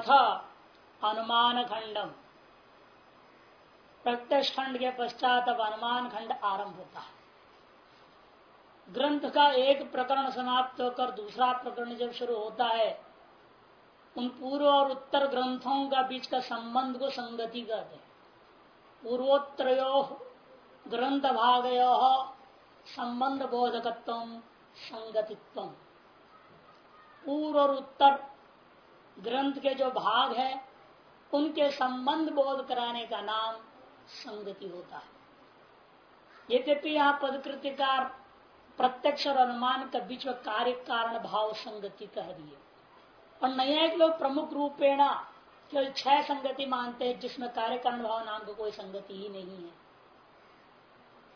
अथ अनुमान खंडम प्रत्यक्ष खंड के पश्चात अब अनुमान खंड आरंभ होता है। ग्रंथ का एक प्रकरण समाप्त होकर दूसरा प्रकरण जब शुरू होता है, उन पूर्व और उत्तर ग्रंथों का बीच का संबंध को संगति कहते हैं। पूर्वोत्तरो ग्रंथ भाग संबंध बोधकत्व संगतित्व। पूर्व और उत्तर ग्रंथ के जो भाग है, उनके संबंध बोध कराने का नाम संगति होता है। यद्यपि यहाँ पदकृतिकार प्रत्यक्ष और अनुमान के बीच में कार्य कारण भाव संगति कह दिए और नया एक लोग प्रमुख रूपेण केवल छह संगति मानते हैं, जिसमें कार्य कारण भाव नाम को कोई संगति ही नहीं है।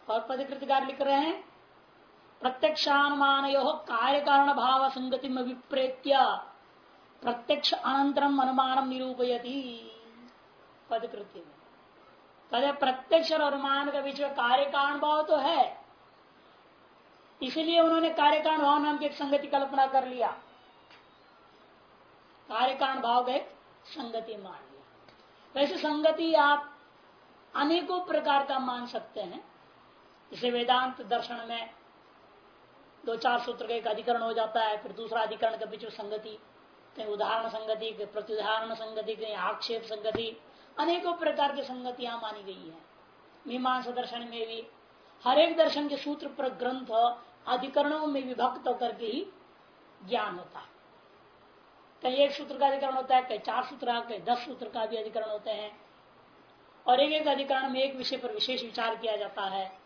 और पदकृतिकार लिख रहे हैं प्रत्यक्षानुमान यो कार्य कारण भाव संगति में विप्रेत्य प्रत्यक्ष अनंतरम अनुमान निरूपयती। पदकृति में प्रत्यक्ष और अनुमान के बीच में कार्य कारण भाव तो है। इसलिए उन्होंने कार्य कारण भाव नाम की एक संगति कल्पना कर लिया। कार्य का एक संगति मान लिया। वैसे संगति आप अनेकों प्रकार का मान सकते हैं। जैसे वेदांत दर्शन में दो चार सूत्र का एक अधिकरण हो जाता है, फिर दूसरा अधिकरण के बीच में संगति कहीं उदाहरण संगति कहीं प्रत्युदाहरण संगति, कहीं आक्षेप संगति, अनेकों प्रकार की संगतियाँ मानी गई है। मीमांसा दर्शन में भी, हर एक दर्शन के सूत्र पर ग्रंथ अधिकरणों में विभक्त होकर के ही ज्ञान होता है। कहीं एक सूत्र का अधिकरण होता है, कहीं चार सूत्र कहीं दस सूत्र का भी अधिकरण होते हैं। और एक एक अधिकरण में एक विषय पर विशेष विचार किया जाता है।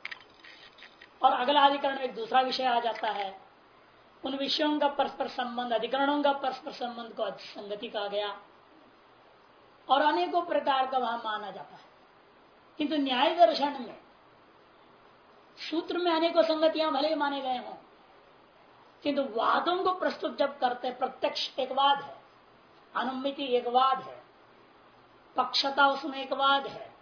और अगला अधिकरण में एक दूसरा विषय आ जाता है। उन विषयों का परस्पर संबंध, अधिकरणों का परस्पर संबंध को संगति कहा गया। और अनेकों प्रकार का वहाँ माना जाता है। किंतु न्याय दर्शन में, सूत्र में अनेकों संगतियाँ भले ही माने गए हों, किंतु वादों को प्रस्तुत जब करते प्रत्यक्ष एक वाद है, अनुमिति एक वाद है, पक्षता उसमें एक वाद है,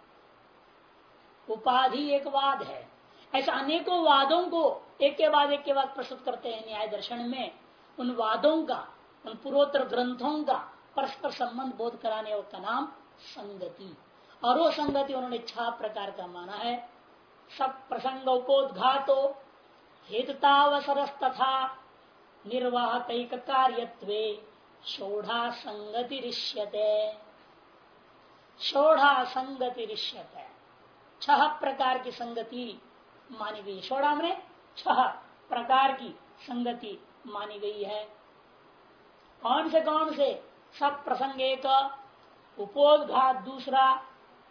उपाधि एक वाद है ऐसे अनेकों वादों को एक के बाद एक के बाद प्रस्तुत करते हैं न्याय दर्शन में। उन वादों का, उन पूर्वोत्तर ग्रंथों का परस्पर संबंध बोध कराने का नाम संगति। और वो संगति उन्होंने छह प्रकार का माना है। सब प्रसंगोपोदघातो हेतुतावसर तथा निर्वाह कार्यत्व शोढ़ा संगति ऋष्यते शोढ़ा संगति ऋष्यते छह प्रकार की संगति मानी गई शोढ़ा में छह प्रकार की संगति मानी गई है। कौन से कौन से? सब प्रसंग एक उपोदघात दूसरा,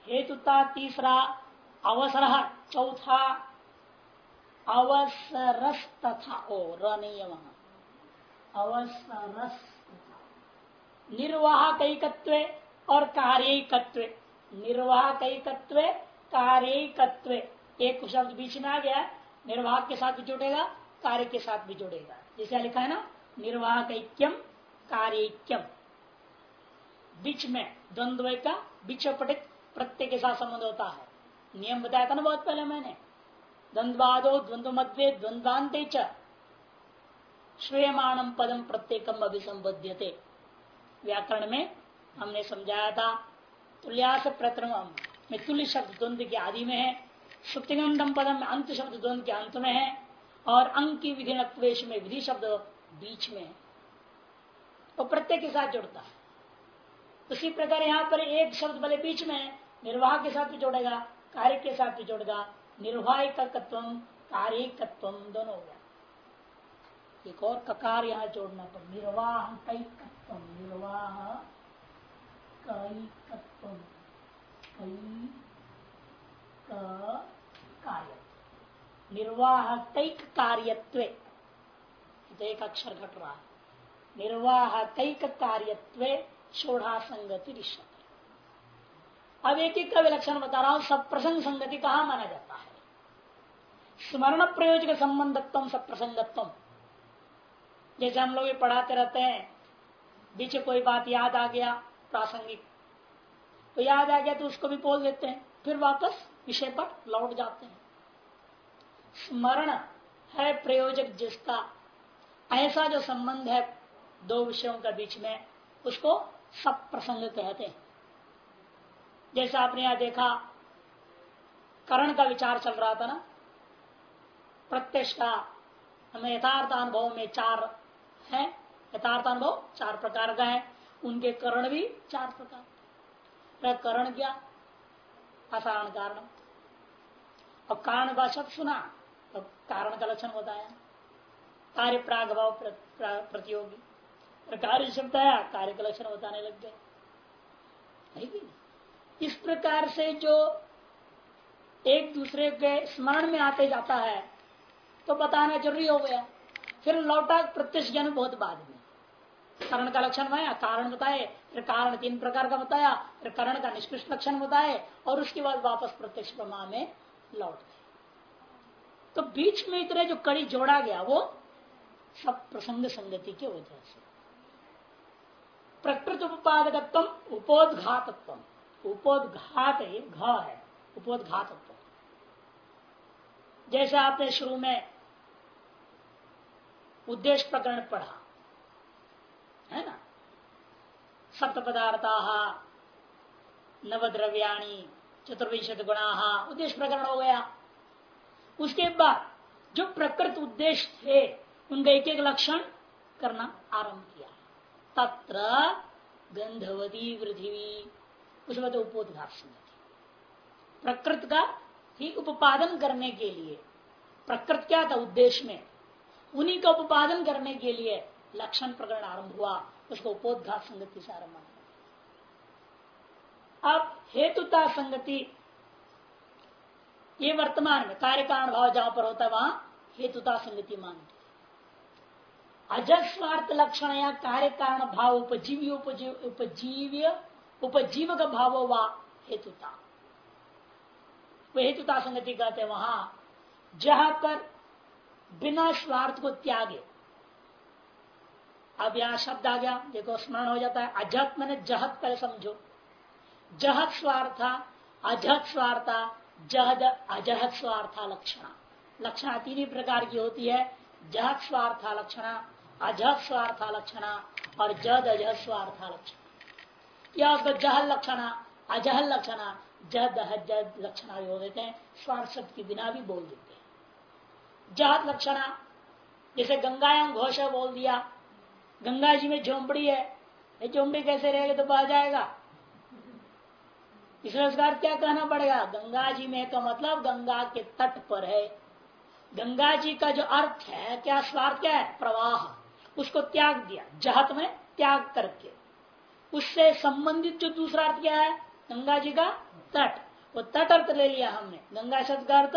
हेतुता तीसरा, अवसर चौथा अवसरस तथा ओ रनीय वहाँ। अवसरस निर्वाह कैकत्व और कार्यकत्व। निर्वाह कैकत्व कार्यकत्व। एक शब्द बीच में आ गया निर्वाह के साथ भी जुड़ेगा, कार्य के साथ भी जुड़ेगा। जैसे लिखा है ना निर्वाह कैक्यम कार्यक्यम बीच में, द्वंद्व का बीच पटित प्रत्यय के साथ संबंध होता है। नियम बताया था ना बहुत पहले मैंने। द्वंद्वादो द्वंद्व मध्य द्वंद्वांत श्रेयमाणम पदम प्रत्येकम अभिसंबद्यते व्याकरण में हमने समझाया था, तुल्यास प्रक्रम में तुल्य शब्द द्वंद्व के आदि में है। सुप्तिगंधम पदम अंत शब्द द्वंद्व के अंत में है और अंक की विधि में, विधि शब्द बीच में है। वो प्रत्येक के साथ जुड़ता है। उसी प्रकार यहाँ पर एक शब्द भले बीच में निर्वाह के साथ भी जोड़ेगा, कार्य के साथ भी जोड़ेगा, निर्वाह कार्यकत्व दोनों हो गया। एक और ककार यहाँ जोड़ना पर, निर्वाह कैकत्व निर्वाह कैकत्व कई कार्य निर्वाह कैक कार्यत्व। एक अक्षर घट रहा है निर्वाह कैक कार्यत्व शोढ़ा संगति ऋषभ अब एक एक का विलक्षण बता रहा हूँ सब प्रसंग संगति कहा माना जाता है? स्मरण प्रयोजक संबंधत्व सब प्रसंगत्व जैसे हम लोग पढ़ाते रहते हैं, बीच कोई बात याद आ गया, प्रासंगिक। तो याद आ गया तो उसको भी बोल देते हैं, फिर वापस विषय पर लौट जाते हैं। स्मरण है प्रयोजक जिसका। ऐसा जो संबंध है दो विषयों के बीच में, उसको सब प्रसंग कहते हैं। जैसा आपने यहाँ देखा, करण का विचार चल रहा था ना? प्रत्यक्ष का हमें यथार्थ अनुभव में चार है। यथार्थ अनुभव चार प्रकार का है। उनके करण भी चार प्रकार। करण क्या? असारण कारण। और कारण का शब्द सुना तो कारण का लक्षण बताया। कार्य प्रागभाव प्रतियोगी। कार्य शब्द आया कार्य का लक्षण बताने लग गए। इस प्रकार से जो एक दूसरे के स्मरण में आते जाता है तो बताना ज़रूरी हो गया। फिर लौटा प्रत्यक्ष ज्ञान बहुत बाद में। कारण का लक्षण बताया, कारण बताए, फिर कारण तीन प्रकार का बताया, फिर कारण का निष्कृष्ट लक्षण बताए, और उसके बाद वापस प्रत्यक्ष प्रमा में लौट गए। तो बीच में इतने जो कड़ी जोड़ा गया, वो सब प्रसंग संगति के वजह से। प्रकृत उपादकत्व उपोदघातत्व उपोदघात घ है उपोदघातत्व जैसे आपने शुरू में उद्देश्य प्रकरण पढ़ा, है ना? सप्त पदार्था, नवद्रव्याणी चतुर्विशत गुणा, उद्देश्य प्रकरण हो गया। उसके बाद जो प्रकृत उद्देश्य थे, उनका एक एक लक्षण करना आरंभ किया। तत्र गंधवती पृथ्वी, उसमें तो उपोदघात प्रकृत का ही उपादन करने के लिए, प्रकृत क्या था उद्देश्य में? उन्हीं का उपादन करने के लिए लक्षण प्रकरण आरंभ हुआ, उसको उपोदघात संगति से आरंभ अब हेतुता संगति। ये वर्तमान में कार्य कारण भाव जहाँ पर होता है, वहाँ हेतुता संगति मानते अजस्वार्थ लक्षण या कार्य कारण भाव उपजीवी, उपजीव, उपजीव्य, उपजीवक भाव व हेतुता। वो हेतुता संगति कहते हैं वहाँ, जहाँ पर बिना स्वार्थ को त्यागे। अब यहाँ शब्द आ गया, देखो स्मरण हो जाता है अजहत मैंने जहत पहले समझो। जहत स्वार्थ, अजहत स्वार्था, जहद, अजहत स्वार्था लक्षणा। लक्षणा तीन ही प्रकार की होती है, जहत स्वार्था लक्षणा, अजहत स्वार्था लक्षणा और जद अजहत स्वार्था लक्षण। या उसको जहल लक्षणा अजहल लक्षणा जद जद लक्षणा हो देते हैं, स्वार्थ शब्द के बिना भी बोल देते हैं। जहत लक्षणा, जैसे गंगायाम घोष बोल दिया, गंगा जी में झोंपड़ी है, ये झोंपड़ी कैसे रहेगा तो बह जाएगा? इसलिए उसका क्या कहना पड़ेगा? गंगा जी में का मतलब गंगा के तट पर है। गंगा जी का जो अर्थ है, क्या स्वार्थ क्या है? प्रवाह। उसको त्याग दिया जहत में त्याग करके। उससे संबंधित जो दूसरा अर्थ क्या है? गंगा जी का तट। वो तट अर्थ ले लिया हमने। गंगा शब्द का अर्थ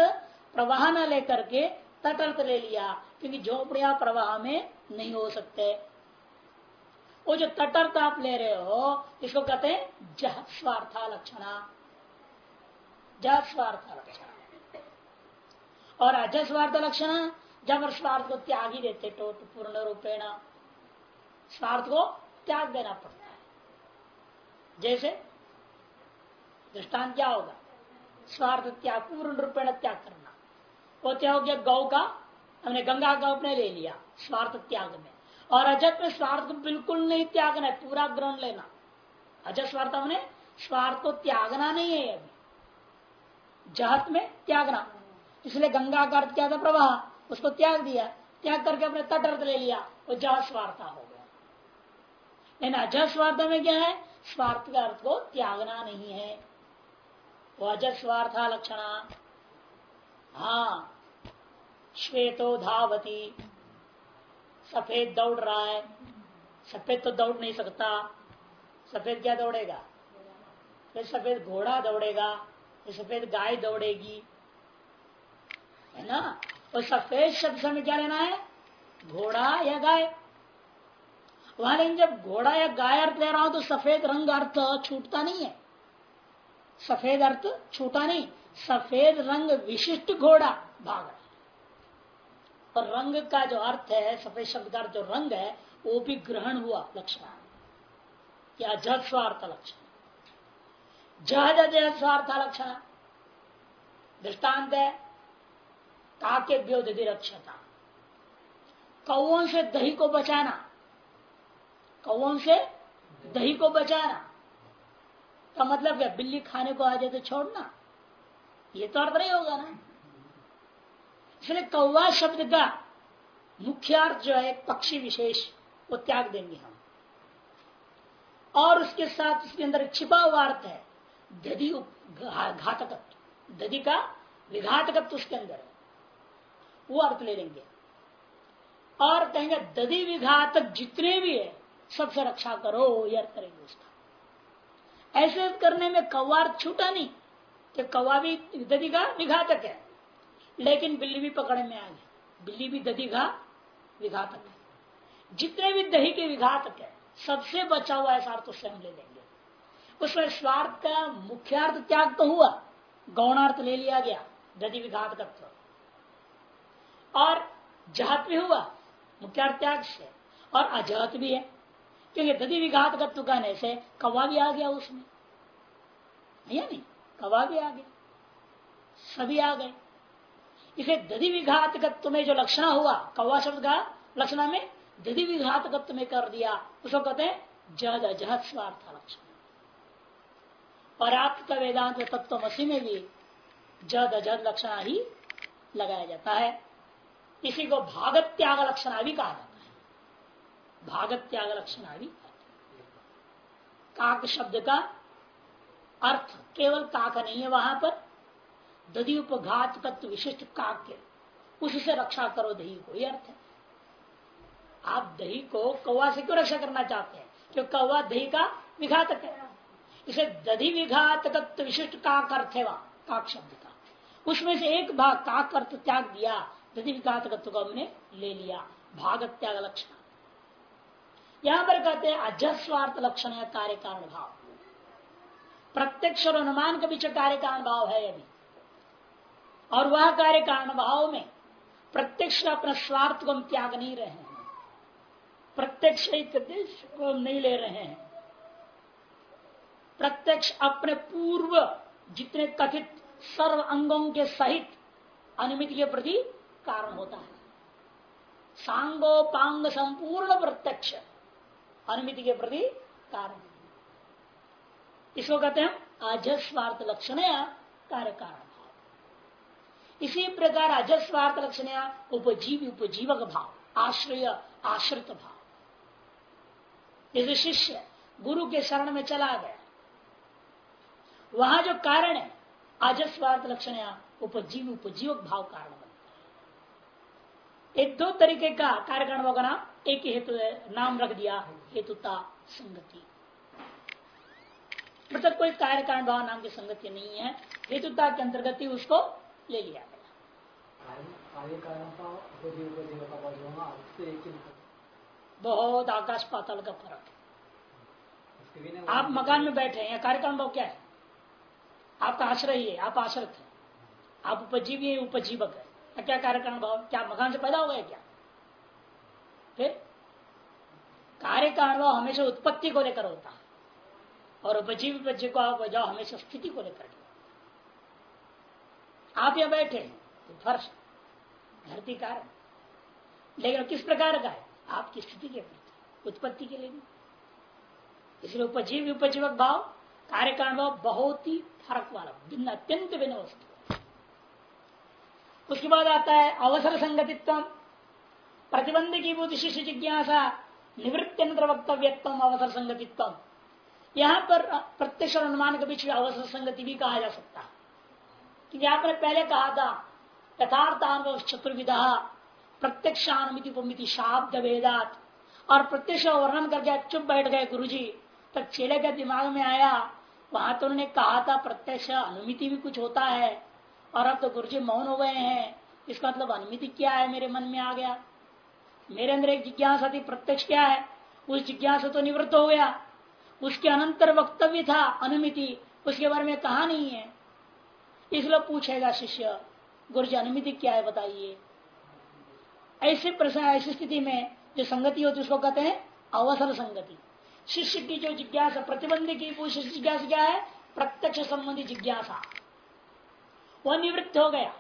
प्रवाह न लेकर के तट अर्थ ले लिया, क्योंकि झोपड़िया प्रवाह में नहीं हो सकते। वो जो तटर्थ आप ले रहे हो, इसको कहते हैं जह स्वार्था लक्षणा। जह स्वार्थ लक्षण। और अजह स्वार्थ लक्षण, जब स्वार्थ को त्याग ही देते तो पूर्ण रूपेण स्वार्थ को त्याग देना पड़ता है। जैसे दृष्टांत क्या होगा? स्वार्थ त्याग, पूर्ण रूपेण त्याग करना। वो क्या हो गया गौ का, हमने गंगा गौ ने ले लिया, स्वार्थ त्याग में। और अजत में स्वार्थ को बिल्कुल नहीं त्यागना है, पूरा ग्रहण लेना। अजत स्वार्थ हमने, स्वार्थ को त्यागना नहीं है अभी। जहत में त्यागना। इसलिए गंगा का अर्थ क्या था प्रवाह? उसको त्याग दिया। त्याग करके अपने तट अर्थ ले लिया। वो जह स्वार्थ हो गया। लेकिन अजह स्वार्थ में क्या है? स्वार्थ का अर्थ को त्यागना नहीं है। वो अजत स्वार्थ लक्षणा हाँ श्वेतो धावती। सफ़ेद दौड़ रहा है। सफ़ेद तो दौड़ नहीं सकता। सफ़ेद क्या दौड़ेगा? फिर सफ़ेद घोड़ा दौड़ेगा, फिर सफ़ेद गाय दौड़ेगी। है ना? और सफ़ेद शब्द में क्या लेना है? घोड़ा या गाय। वहाँ लेकिन जब घोड़ा या गाय अर्थ ले रहा हूँ तो सफ़ेद रंग अर्थ छूटता नहीं है। सफ़ेद अर्थ छूटा नहीं। सफ़ेद रंग विशिष्ट घोड़ा भाग और रंग का जो अर्थ है, सफ़ेद शब्द का जो रंग है, वो भी ग्रहण हुआ लक्षण। या जद स्वार्थ लक्षण। जहद स्वार्थ लक्षण। दृष्टांत है काके व्योधि रक्षता कौन से दही को बचाना। कौन से दही को बचाना। का मतलब क्या? बिल्ली खाने को आ जाए तो छोड़ना। ये तो अर्थ नहीं होगा ना। इसलिए कौवा शब्द का मुख्य अर्थ जो है पक्षी विशेष, वो त्याग देंगे हम। और उसके साथ उसके अंदर छिपा हुआ अर्थ है, दधि घातकत्व। दधि का विघातकत्व उसके अंदर है। वो अर्थ ले लेंगे। और कहेंगे, दधि विघातक जितने भी है, सबसे रक्षा करो, ये अर्थ करेंगे उसका। ऐसे करने में कौवा छूटा नहीं कि कौवा भी दधि का विघातक है। लेकिन बिल्ली भी पकड़े में आ गई बिल्ली भी दधि का विघातक है। जितने भी दही के विघातक है, सबसे बचा हुआ अर्थ उससे हम ले लेंगे। उसमें स्वार्थ का मुख्यार्थ त्याग तो हुआ, गौणार्थ ले लिया गया, दधि विघातकत्व और जहत भी हुआ, मुख्यार्थ त्याग से, और अजहत भी है। क्योंकि दधि विघातकत्व कहने से कवा भी आ गया उसमें। नहीं? कवा भी आ गया। सभी आ गए। इसे दधि विघातकत्व में जो लक्षण हुआ, कौवा शब्द का लक्षण में दधि विघातकत्व में कर दिया। उसको कहते हैं जद अजहत स्वार्थ लक्षण। पर्याप्त वेदांत तत्वमसी में भी जद अजद लक्षण ही लगाया जाता है। इसी को भागत त्याग लक्षण भी कहा जाता है। भागत त्याग लक्षण भी काक शब्द का अर्थ, केवल काक नहीं है वहाँ पर दधि उपघात विशिष्ट काक्य। उससे रक्षा करो दही को यह अर्थ है। आप दही को कौवा से क्यों रक्षा करना चाहते हैं? क्योंकि कौवा दही का विघातक है? इसे दधि विघातकत्व विशिष्ट काक अर्थ है काक शब्द का। उसमें से एक भाग काक अर्थ त्याग दिया दधि विघातकत्व को हमने ले लिया, भाग त्याग लक्षण। यहाँ पर कहते हैं, अजस्वार्थ लक्षण है, कार्य कारण भाव। प्रत्यक्ष और अनुमान के बीच कार्य कारण भाव है अभी और वह कार्य कारण भाव में प्रत्यक्ष अपना स्वार्थ को हम त्याग नहीं रहे हैं। प्रत्यक्ष देश को हम नहीं ले रहे हैं। प्रत्यक्ष अपने पूर्व जितने कथित सर्व अंगों के सहित अनुमिति के प्रति कारण होता है। सांगो पांग संपूर्ण प्रत्यक्ष अनुमिति के प्रति कारण। इसको कहते हैं अजस्वार्थ लक्षण कार्य कारण। इसी प्रकार अजस्वार्थ लक्षण उपजीव, उपजीवक भाव, आश्रय, आश्रित भाव। जैसे शिष्य गुरु के शरण में चला गया। वहाँ जो कारण है, अजस्वार्थ लक्षण उपजीव, उपजीवक भाव कारण बनता है एक दो तरीके का कार्यकरण का नाम एक हेतु नाम रख दिया, हेतुता संगति। मतलब कोई कार्य कारण भाव नाम की संगति नहीं है, हेतुता के अंतर्गत ही उसको ले लिया। बहुत आकाश पाताल का फ़र्क है आप मकान में बैठे हैं कार्यक्रम भाव क्या है? आपका आश्रय है आप आश्रित है। आप उपजीवी है उपजीवक है। क्या कार्यक्रम भाव क्या मकान से पैदा हो गया क्या? फिर कार्य कारण भाव हमेशा उत्पत्ति को लेकर होता है। और उपजीवी उपजीव को आप जाओ हमेशा स्थिति को लेकर आप यहाँ बैठे तो फर्श धरती कारण। लेकिन किस प्रकार का है? आपकी स्थिति के प्रति, उत्पत्ति के लिए भी। इसलिए उपजीव उपजीवक भाव कार्य कारण भाव बहुत ही फ़र्क वाला, भिन्न, अत्यंत भिन्न वस्तु। उसके बाद आता है अवसर संगतित्व प्रतिबंध की बुद्धि शिष्य जिज्ञासा, निवृत्त्यंत्र वक्तव्यत्व अवसर संगतित्व यहाँ पर प्रत्यक्ष और अनुमान के बीच अवसर संगति भी कहा जा सकता है। क्योंकि आपने पहले कहा था यथार्थानुभव चतुर्विधा प्रत्यक्षानुमिति उपमिति शाब्द वेदात और प्रत्यक्ष वर्णन करके चुप बैठ गए गुरु जी तब चेले के दिमाग में आया, वहाँ तो उन्होंने कहा था प्रत्यक्ष अनुमिति भी कुछ होता है। और अब तो गुरु जी मौन हो गए हैं। इसका मतलब अनुमिति क्या है मेरे मन में आ गया? मेरे अंदर एक जिज्ञासा थी, प्रत्यक्ष क्या है? उस जिज्ञासा तो निवृत्त हो गया। उसके अनंतर वक्तव्य था अनुमिति, उसके बारे में कहा नहीं है। इसलिए पूछेगा शिष्य गुरु जी अनुमिति क्या है बताइए। ऐसे प्रश्न, ऐसी स्थिति में जो संगति होती है, उसको कहते हैं अवसर संगति। शिष्य की जो जिज्ञासा, प्रतिबंध की, वो शिष्य जिज्ञासा क्या है? प्रत्यक्ष संबंधी जिज्ञासा। वह निवृत्त हो गया।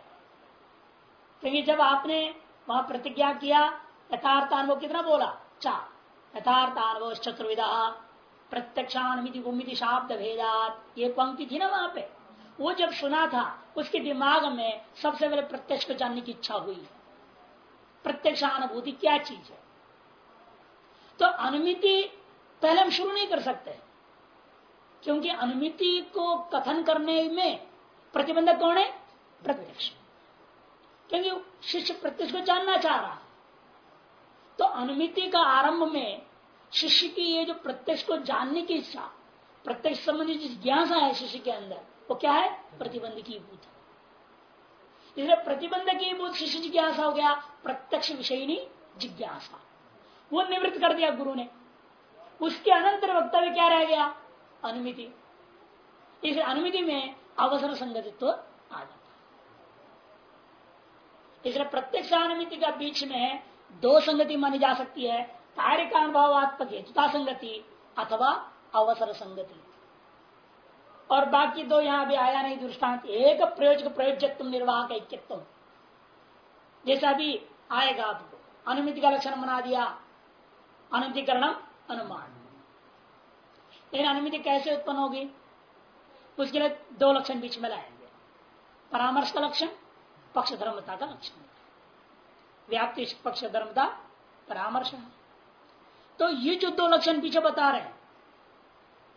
क्योंकि जब आपने वहाँ प्रतिज्ञा किया यथार्थ अनुभव कितना बोला? चार। यथार्थ अनुभव चतुर्विधा प्रत्यक्षानुमिति शाब्द भेदात ये पंक्ति थी ना वहाँ पे। वो जब सुना था, उसके दिमाग में सबसे पहले प्रत्यक्ष को जानने की इच्छा हुई। प्रत्यक्ष अनुभूति क्या चीज़ है? तो अनुमिति पहले हम शुरू नहीं कर सकते। क्योंकि अनुमिति को कथन करने में प्रतिबंधक कौन है? प्रत्यक्ष। क्योंकि शिष्य प्रत्यक्ष को जानना चाह रहा है। तो अनुमिति का आरंभ में शिष्य की ये जो प्रत्यक्ष को जानने की इच्छा, प्रत्यक्ष संबंधी जिस जिज्ञासा है शिष्य के अंदर वो क्या है? प्रतिबंध की भूत इसलिए प्रतिबंध की भूत शिष्य जिज्ञासा हो गया, प्रत्यक्ष विषयनी जिज्ञासा। वो निवृत्त कर दिया गुरु ने। उसके अनंतर वक्तव्य क्या रह गया? अनुमिति। इस अनुमिति में अवसर संगतित्व आ जाता इसलिए प्रत्यक्ष अनुमिति का बीच में दो संगति मानी जा सकती है, कार्य का अनुभवात्मक हेतुता संगति अथवा अवसर संगति। और बाकी दो यहाँ भी आया नहीं दृष्टांत। एक प्रयोजक प्रयोजक निर्वाह ऐक्यत्व जैसा भी आएगा आपको। अनुमिति का लक्षण बना दिया। अनुमितिकरण अनुमान लेकिन अनुमिति कैसे उत्पन्न होगी? उसके लिए दो लक्षण बीच में लाएँगे परामर्श का लक्षण पक्ष धर्मता का लक्षण। व्याप्ति पक्ष धर्मता परामर्श। है तो ये जो दो लक्षण पीछे बता रहे हैं,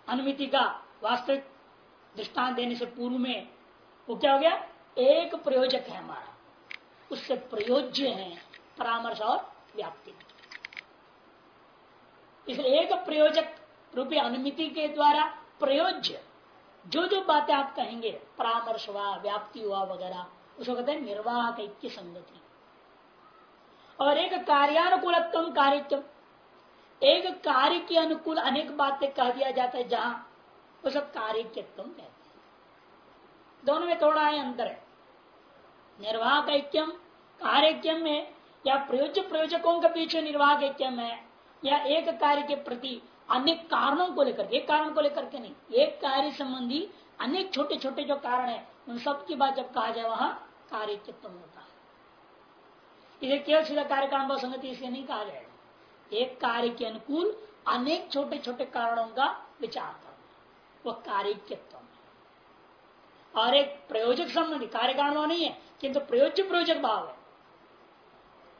अनुमिति का वास्तविक दृष्टांत देने से पूर्व में वो क्या हो गया? एक प्रयोजक है हमारा। उससे प्रयोज्य है परामर्श और व्याप्ति। इसलिए एक प्रयोजक रूपी अनुमिति के द्वारा प्रयोज्य जो जो बातें आप कहेंगे, परामर्श हुआ, व्याप्ति हुआ वगैरह, उसको कहते हैं निर्वाह की संगति। और एक कार्यानुकूल कार्यत्व एक कार्य के अनुकूल अनेक बातें कह दिया जाता है जहाँ वो सब कार्यत्व कहते हैं। दोनों में थोड़ा है अंतर है। निर्वाह कैक्यम कार्यक्यम में या प्रयोज्य प्रयोजकों के पीछे निर्वाह कैक्यम है, या एक कार्य के प्रति अनेक कारणों को लेकर, एक कारण को लेकर के नहीं, एक कार्य संबंधी अनेक छोटे छोटे जो कारण है, उन सब की बात जब कहा जाए, वहाँ कार्य होता है। इसे केवल सीधा कार्य कारण संगति इसलिए नहीं कहा जाएगा। एक कार्य के अनुकूल अनेक छोटे छोटे कारणों का विचार करना वह कार्यत्व और एक प्रयोजक संबंधी कार्य कारण नहीं है, किंतु प्रयोज्य प्रयोजक भाव है।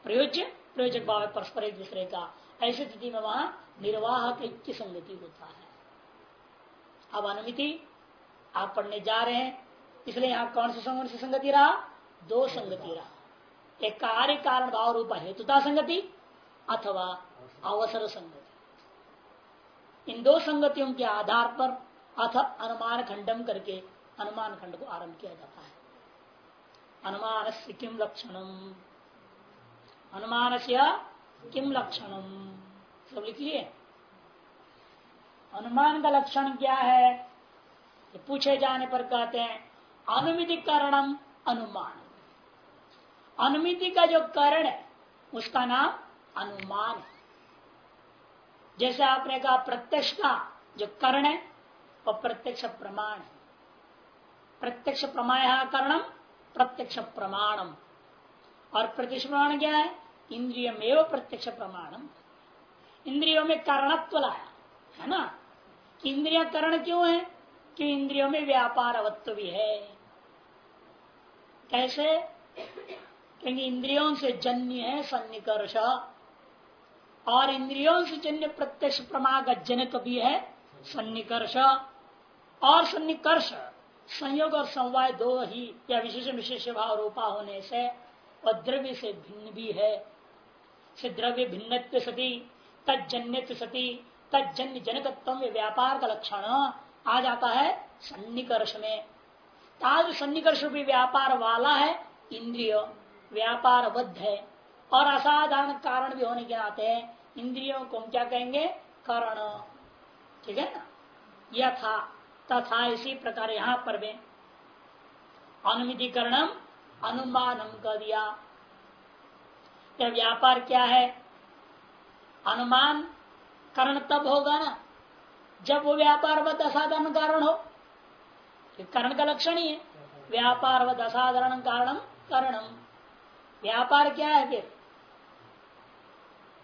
प्रयोज्य प्रयोजक भाव है, परस्पर एक दूसरे का। ऐसी स्थिति में वहाँ निर्वाह की संगति होता है। अब अनुमिति, आप पढ़ने जा रहे हैं, इसलिए यहाँ कौन सी संगत से संगति रहा? दो संगति रहा। एक कार्य कारण भाव रूप हेतुता संगति अथवा अवसर संगति। इन दो संगतियों के आधार पर अथ अनुमान खंडम करके अनुमान खंड को आरंभ किया जाता है। अनुमान से किम लक्षणम अनुमान से किम लक्षणम सब लिखिए अनुमान का लक्षण क्या है? ये पूछे जाने पर कहते हैं, अनुमिति कारणम अनुमान। अनुमिति का जो कारण है, उसका नाम अनुमान है। जैसे आपने कहा, प्रत्यक्ष का जो करण है वह प्रत्यक्ष प्रमाण है। प्रत्यक्ष प्रमाय करणम, प्रत्यक्ष प्रमाणम। और प्रत्यक्ष प्रमाण क्या है? इंद्रिय प्रत्यक्ष प्रमाणम। इंद्रियों में कारणत्व लाया, है ना? इंद्रिया करण क्यों है? कि इंद्रियों में व्यापार अवत्व भी है। कैसे? क्योंकि इंद्रियों से जन्य है सन्निकर्ष। और इंद्रियों से जन्य प्रत्यक्ष प्रमाण का जनक भी है सन्निकर्ष। और सन्निकर्ष, संयोग और समवाय दो ही, या विशेष विशेष भाव रूपा होने से, और द्रव्य से भिन्न भी है। से द्रव्य भिन्न सती तजन्य सती तजन्य जनकत्व व्यापार का लक्षण आ जाता है सन्निकर्ष में। ताज सन्निकर्ष भी व्यापार वाला है, इंद्रिय व्यापार बद्ध है। और असाधारण कारण भी होने के नाते इंद्रियों को हम क्या कहेंगे? करण। ठीक है ना? यथा। तथा इसी प्रकार यहाँ पर भी अनुमितिकरणम अनुमानम कर दिया। व्यापार क्या है? अनुमान करण तब होगा ना, जब वो व्यापार व असाधारण कारण हो। करण का लक्षण ही है। व्यापार व असाधारण कारणम करणम। व्यापार क्या है फिर?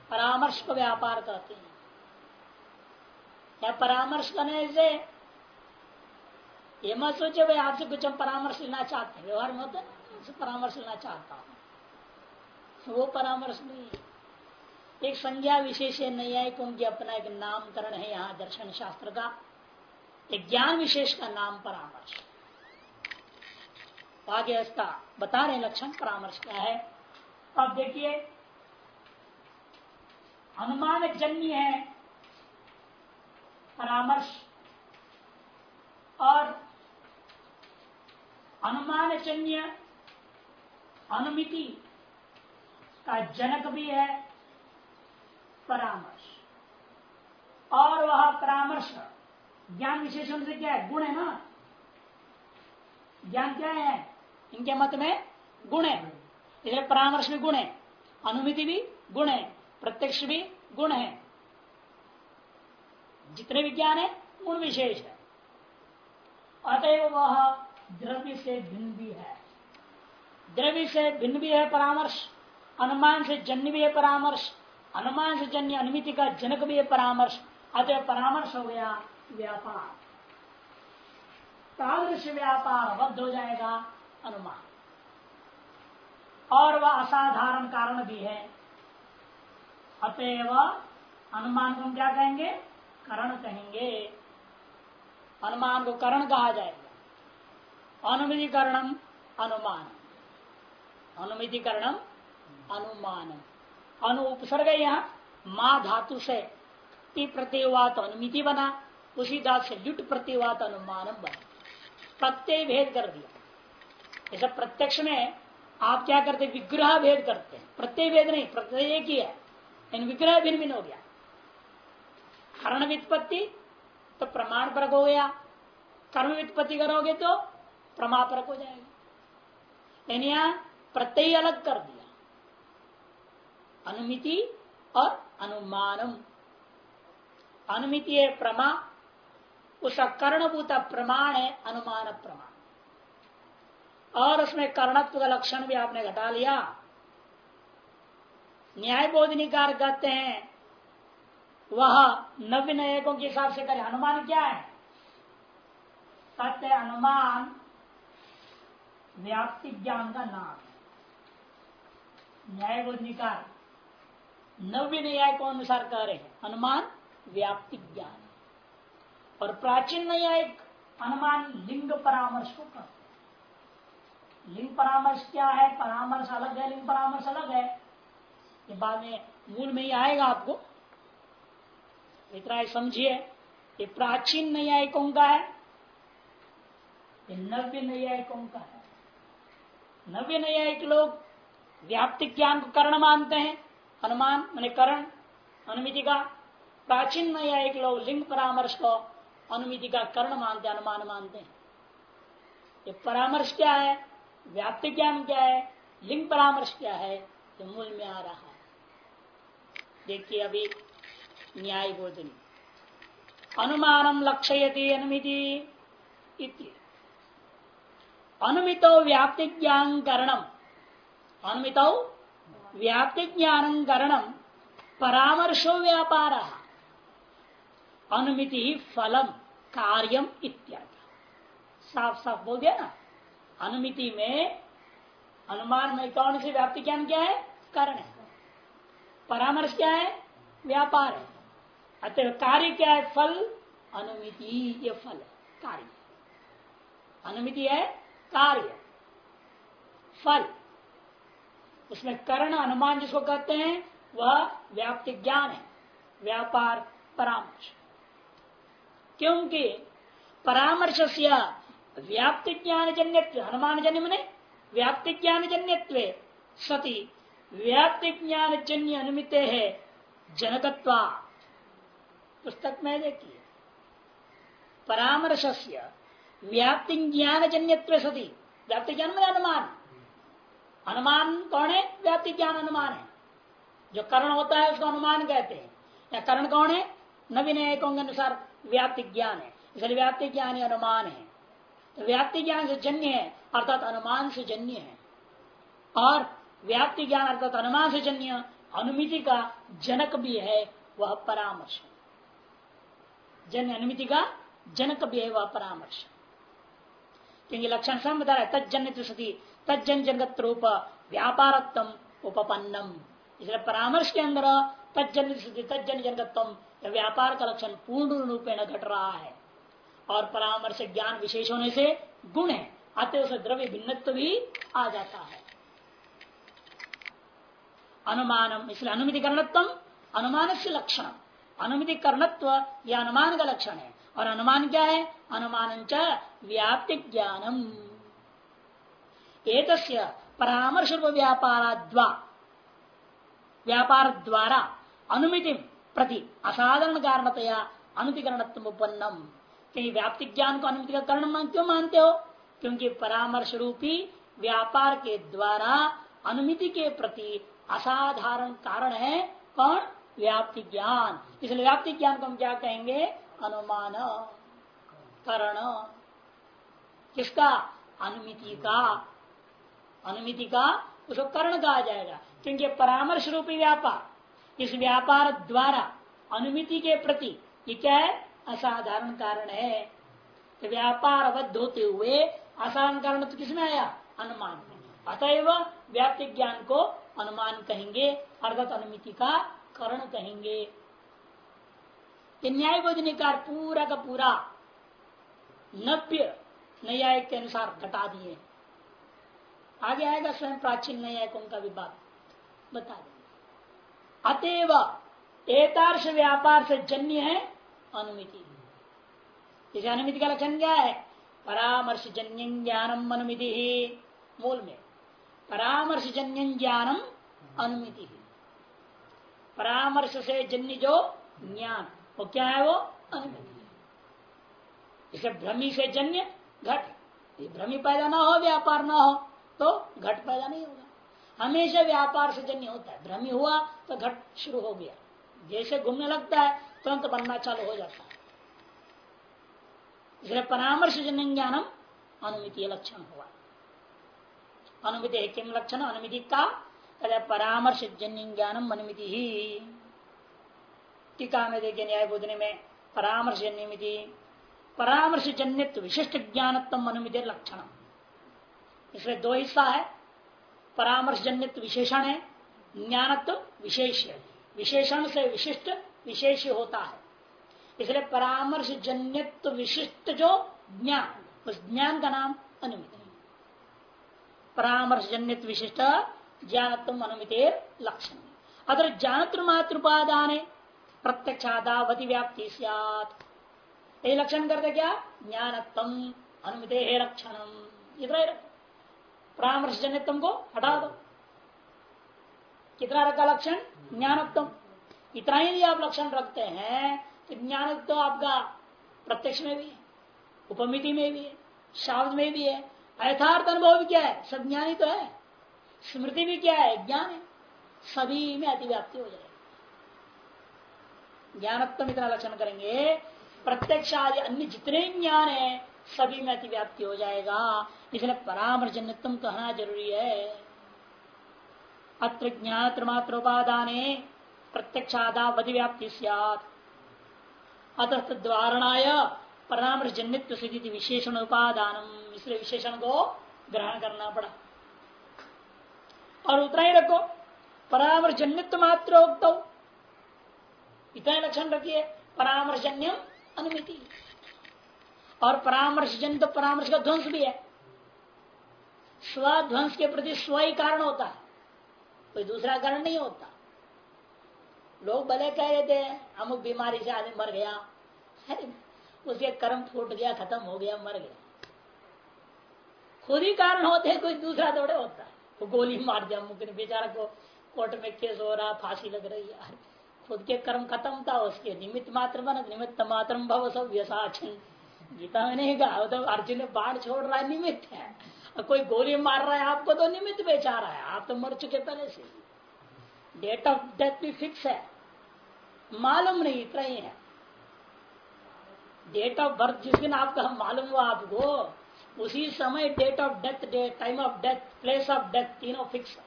परामर्श को व्यापार कहते हैं। या परामर्श करने से ये मत सोचे भाई, आपसे कुछ हम परामर्श लेना चाहते हैं। व्यवहार में होता है परामर्श लेना चाहता हूँ। वो परामर्श नहीं एक संज्ञा विशेष नहीं है क्योंकि अपना एक नामकरण है, यहाँ दर्शन शास्त्र का। एक ज्ञान विशेष का नाम परामर्श। आगे इसका बता रहे लक्षण, परामर्श क्या है। अब देखिए अनुमान जन्य है, परामर्श। और अनुमान जन्य अनुमिति का जनक भी है परामर्श। और वह परामर्श, ज्ञान विशेषण से क्या है? गुण है ना? ज्ञान क्या है? इनके मत में गुण है। इसलिए परामर्श भी गुण है, अनुमिति भी गुण है, प्रत्यक्ष भी गुण है। जितने विज्ञान है गुण विशेष है। अतएव वह द्रव्य से भिन्न भी है। द्रव्य से भिन्न भी है परामर्श, अनुमान से जन्य भी है परामर्श, अनुमान से जन्य अनुमिति का जनक भी है परामर्श। अतः परामर्श हो गया व्यापार। तादृश व्यापार बद्ध हो जाएगा अनुमान। और वह असाधारण कारण भी है। अतएव अनुमान को हम क्या कहेंगे? करण कहेंगे। अनुमान को करण कहा जाएगा। अनुमितिकरणम अनुमान अनुमितिकरणम अनुमान अनु उपसर्ग यहाँ माँ धातु से। प्रतिवात अनुमिति बना। उसी धातु से लुट प्रतिवात अनुमान बना। प्रत्यय भेद कर दिया। जैसे प्रत्यक्ष में आप क्या करते विग्रह भेद करते हैं। प्रत्यय भेद नहीं, प्रत्यय एक ही है। इन विग्रह भिन्न भिन्न हो गया। कर्ण वित्पत्ति तो प्रमाण परक हो गया। कर्म वित्पत्ति करोगे तो परक हो जाएगा। यानी यहाँ प्रत्यय अलग कर दिया। अनुमिति और अनुमानम। अनुमिति है प्रमा उसका कर्णभूत प्रमाण है अनुमान प्रमाण। और उसमें कर्णत्व का लक्षण भी आपने घटा लिया। न्याय बोधनिकार कहते हैं, वह नव्य नायकों के हिसाब से करें। अनुमान क्या है? कहते अनुमान व्याप्ति ज्ञान का नाम न्याय बोधनिकार नव्य न्याय को अनुसार कह रहे हैं। अनुमान, व्याप्ति ज्ञान। और प्राचीन न्यायिक अनुमान लिंग परामर्श को कहते लिंग परामर्श क्या है? परामर्श अलग है, लिंग परामर्श अलग है। ये बाद में मूल में ही आएगा आपको। इतना समझिए। ये प्राचीन न्यायिकों का है, ये नव्य न्यायिकों का है। नव्य न्यायिक लोग व्याप्ति ज्ञान को कर्ण मानते हैं अनुमान मैंने करण, अनुमिति का। प्राचीन न्यायिक लोग लिंग परामर्श को अनुमिति का कर्ण मानते अनुमान मानते हैं। ये परामर्श क्या है? व्याप्ति ज्ञान क्या है? लिंग परामर्श क्या है? ये मूल में आ रहा है। देखिए अभी न्याय बोधनी। अनुमानम लक्ष्यति अनुमिति अनुमितो व्याप्ति ज्ञान करणम अनुमितो व्याप्ति ज्ञान करणम परामर्शो व्यापार। अनुमिति फलम कार्यम इत्यादि। साफ़ साफ़ बोल दिया ना? अनुमिति में अनुमान में कौन सी व्याप्ति ज्ञान क्या है? कारण है। परामर्श क्या है? व्यापार है। अतः कार्य क्या है? फल। अनुमिति ये फल है। कार्य। अनुमिति है कार्य, फल, उसमें कर्ण अनुमान जिसको कहते हैं, वह व्याप्ति ज्ञान है, व्यापार परामर्श। क्योंकि परामर्श से व्याप्ति ज्ञान जन्य हनुमान जन्य मैंने व्याप्ति ज्ञान जन्य सती व्याप्ति ज्ञान जन्य अनुमित है जनकत्वा। पुस्तक में देखिए परामर्श व्याप्ति ज्ञान जन्य सती। व्याप्ति ज्ञान में अनुमान अनुमान कौन है? व्याप्ति ज्ञान अनुमान है। जो करण होता है, उसको अनुमान कहते हैं। या करण कौन है? नवीन के अनुसार व्याप्ति ज्ञान है। इसलिए व्याप्ति ज्ञान अनुमान है। तो व्याप्ति ज्ञान से जन्य है, अर्थात अनुमान से जन्य है। और व्याप्ति ज्ञान अर्थात अनुमान से जन्य, अनुमिति का जनक भी है, वह परामर्श। जन अनुमिति का जनक भी है, वह परामर्श। क्योंकि लक्षण सम बता रहा तजन्य सती तजन जगत रूप व्यापारत्म उपपन्नम। इसलिए परामर्श के अंदर तजन तजन जनगत्व व्यापार का लक्षण पूर्ण रूपेण घट रहा है। और परामर्श ज्ञान विशेष होने से गुण है, अतः उसे द्रव्य भिन्नत्व भी आ जाता है। अनुमानम, इसलिए अनुमिति करणत्व अनुमान से लक्षण अनुमिति करणत्व यह अनुमान का लक्षण है। और अनुमान क्या है? अनुमान व्याप्ति ज्ञानम एक परामर्श रूप व्यापारा व्यापार द्वारा अनुमिति प्रति असाधारण कारणतया अनुतिकरण उपन्नम। कहीं व्याप्ति ज्ञान को अनुमिति का कारण क्यों मानते हो? क्योंकि परामर्श रूपी व्यापार के द्वारा अनुमिति के प्रति असाधारण कारण है कौन? व्याप्ति ज्ञान इसलिए व्याप्ति ज्ञान को हम क्या कहेंगे? अनुमान। करण, किसका? अनुमिति का। अनुमिति का, उसको कर्ण कहा जाएगा, क्योंकि परामर्श रूपी व्यापार। इस व्यापार द्वारा अनुमिति के प्रति ये क्या है? असाधारण कारण है। तो व्यापार अबद्ध होते हुए असाधारण कारण तो किसमें आया? अनुमान में। अतएव व्याप्ति ज्ञान को अनुमान कहेंगे, अर्थात अनुमिति का करण कहेंगे। न्याय बोधनिकार पूरा का पूरा नव्य न्याय के अनुसार घटा दिए आगे आएगा स्वयं प्राचीन न्यायिकों का भी बात देंगे। अतएव एतार्श व्यापार से जन्य है, अनुमिति। इस अनुमिति का लक्षण क्या है? परामर्श जन्य ज्ञानम अनुमिति। मूल में, परामर्श जन्य ज्ञानम अनुमिति। परामर्श से जन्य जो ज्ञान, वो क्या है वो? अनुमिति। इसे भ्रमी से जन्य घट भ्रमी पैदा ना हो, व्यापार ना हो तो घट पैदा नहीं होगा। हमेशा व्यापार से जन्य होता है। भ्रमी हुआ तो घट शुरू हो गया। जैसे घूमने लगता है, तुरंत तो बनना चालू हो जाता है। इसलिए परामर्श जन्य ज्ञानम अनुमिति लक्षण हुआ। अनुमिति किम लक्षण? अनुमिति का परामर्श जन्य ज्ञानम अनुमिति ही। टीका में देखिए न्याय बोधने में परामर्श जन्यमिति परामर्श जन्य विशिष्ट ज्ञानत्म अनुमिति लक्षण इसमें दो हिस्सा है परामर्श जन्य विशेषण है, ज्ञानत्व विशेष विशेषण से विशिष्ट, विशेष होता है। इसलिए परामर्श जन्यत्व विशिष्ट जो ज्ञान, उस ज्ञान का नाम अनुमित परामर्श जन्यत्व विशिष्ट ज्ञानत्व अनुमित लक्षण अगर जानत्र मातृपादान प्रत्यक्षादावधि व्याप्ति ये लक्षण करते क्या? ज्ञानत्म अनुमित लक्षण। इतना परामर्श जन्यत्म को हटा दो। कितना रखा लक्षण? ज्ञानत्म इतना ही आप लक्षण रखते हैं तो ज्ञान तो आपका प्रत्यक्ष में भी है, उपमिति में भी है, शब्द में भी है। यथार्थ अनुभव भी क्या है? सब ज्ञानी तो है। स्मृति भी क्या है? ज्ञान है। सभी में अतिव्याप्ति हो जाएगी। ज्ञानत्म इतना लक्षण करेंगे प्रत्यक्ष आदि अन्य जितने ज्ञान है, सभी में अतिव्याप्ति हो जाएगा। इसलिए परामर्शनित्व कहना ज़रूरी है। अत्र ज्ञात्र मात्र उपादान प्रत्यक्षादावधि व्याप्ति अतः द्वारणाय परामर्श जन्यत्व सिद्धि विशेषण उपादान इसलिए विशेषण को ग्रहण करना पड़ा। और उतना ही रखो परामर्श जन्यत्व मात्र उक्त इतना लक्षण रखिए परामर्शजन्यम अनुमिति। और परामर्श जन तो परामर्श का ध्वंस भी है। स्वध्वंस के प्रति स्व ही कारण होता है। कोई दूसरा कारण नहीं होता। लोग भले कह रहे थे अमुक बीमारी से आदमी मर गया। उसके कर्म फूट गया, खत्म हो गया, मर गया। खुद ही कारण होते कोई दूसरा थोड़े होता है। वो गोली मार दिया, अमुक बेचारा को कोर्ट में केस हो रहा, फांसी लग रही है खुद के कर्म खत्म था, उसके निमित्त मात्र बन, निमित्त मात्र भव सब व्यसाचन गीता में नहीं कहा तो अर्जुन ने बाढ़ छोड़ रहा है, निमित्त है। और कोई गोली मार रहा है, आपको तो निमित्त बेचा रहा है, आप तो मर चुके पहले से डेट ऑफ़ डेथ भी फिक्स है। मालूम नहीं, इतना ही है। डेट ऑफ़ बर्थ जिस दिन आपका मालूम हुआ आपको, उसी समय date of death time of death place of death तीनों फिक्स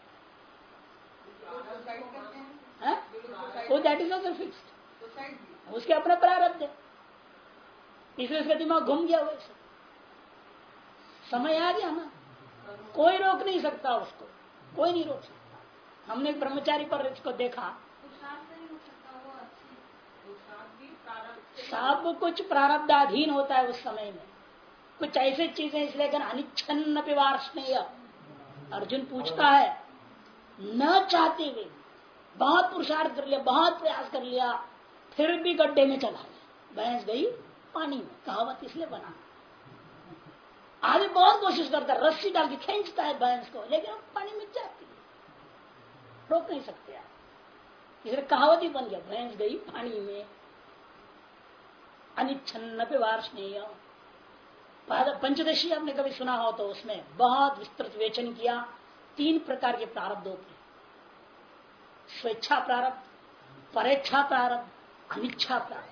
है? वो दैट इज़ ऑल्सो फिक्स उसके अपने प्रारब्ध है। इसलिए उसका दिमाग घूम गया वैसे। समय आ गया ना। कोई रोक नहीं सकता उसको। कोई नहीं रोक सकता। हमने ब्रह्मचारी पर इसको देखा। सब कुछ प्रारब्धाधीन होता है उस समय में। कुछ ऐसी चीज़ें इसलिए अनिच्छन्न पिवार्षणीय अर्जुन पूछता है न चाहते हुए बहुत पुरुषार्थ कर लिया, बहुत प्रयास कर लिया, फिर भी गड्ढे में चला गया। भैंस गई पानी में, कहावत इसलिए बना। आगे बहुत कोशिश करता है रस्सी डाल के खींचता है भैंस को, लेकिन पानी में जाती है रोक नहीं सकते आप। इसलिए कहावत ही बन गया भैंस गई पानी में। अनिच्छन्न पे वार्षणीय पंचदशी आपने कभी सुना हो तो उसमें बहुत विस्तृत वेचन किया, तीन प्रकार के प्रारब्ध होते स्वेच्छा प्रारब्ध परेच्छा प्रारब्ध अनिच्छा प्रारब्ध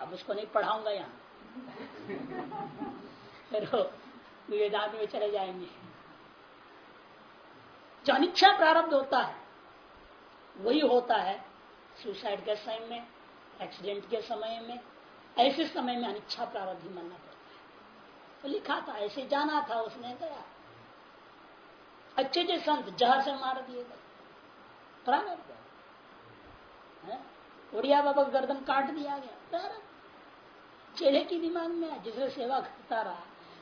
अब उसको नहीं पढ़ाऊँगा यहाँ। फिर वेदांत में चले जाएँगे। जो अनिच्छा प्रारब्ध होता है, वही होता है सुसाइड के समय में एक्सीडेंट के समय में, ऐसे समय में अनिच्छा प्रारब्ध ही मानना पड़ता है। तो लिखा था, ऐसे जाना था उसने गया अच्छे अच्छे संत जहर से मार दिए गए। प्रारब्ध उड़िया बाबा गर्दन काट दिया गया। चेहरे की दिमाग में जिसे सेवा करता रहा।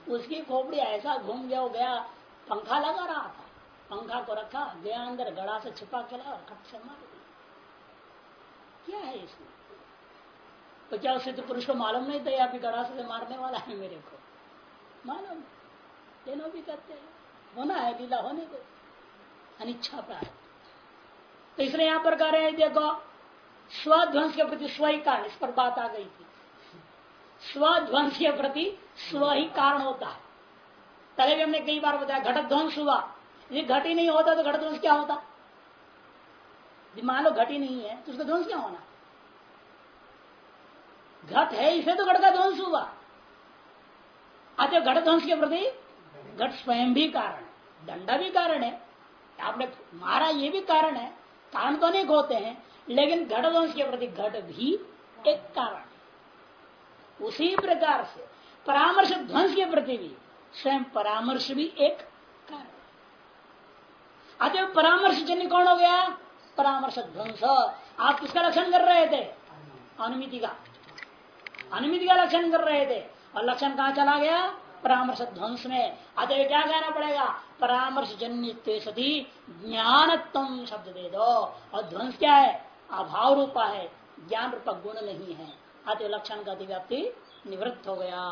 उसकी खोपड़ी ऐसा घूम गया गया, पंखा लगा रहा था। पंखा को रखा, गया अंदर, गड़ा से छिपा के और खट से मार दिया। क्या है इसमें? तो क्या उसे तो पुरुष को मालूम नहीं था अभी गड़ा से मारने वाला है मेरे को? मालूम। लेनो भी करते हैं। होना है, लीला होने को। अनिच्छा प्राप्त तो इसलिए यहाँ पर कह, रहे हैं देखो, स्वध्वंस के प्रति स्व ही कारण। इस पर बात आ गई थी। स्वध्वंस के प्रति स्व ही कारण होता है। पहले भी हमने कई बार बताया घट ध्वंस हुआ। यदि घट ही नहीं होता तो घट ध्वंस क्या होता? मान लो घट ही नहीं है तो उसका ध्वंस क्या होना? घट है इसे तो घट का ध्वंस हुआ। अतः घट ध्वंस के प्रति घट स्वयं भी कारण दंडा भी कारण है। आपने मारा ये भी कारण है। कारण तो अनेक होते हैं, लेकिन घट ध्वंस के प्रति घट भी एक कारण उसी प्रकार से परामर्श ध्वंस के प्रति भी स्वयं परामर्श भी एक कारण अतः परामर्श जन्य कौन हो गया? परामर्श ध्वंस। आप किसका लक्षण कर रहे थे? अनुमिति का। अनुमिति का लक्षण कर रहे थे। और लक्षण कहा चला गया? परामर्श ध्वंस में। अतः क्या कहना पड़ेगा? परामर्श जन्य सती ज्ञानत्म शब्द दे दो और ध्वंस क्या है? अभाव रूपा है, ज्ञान रूपा गुण नहीं है। अतः लक्षण का अतिव्याप्ति निवृत्त हो गया।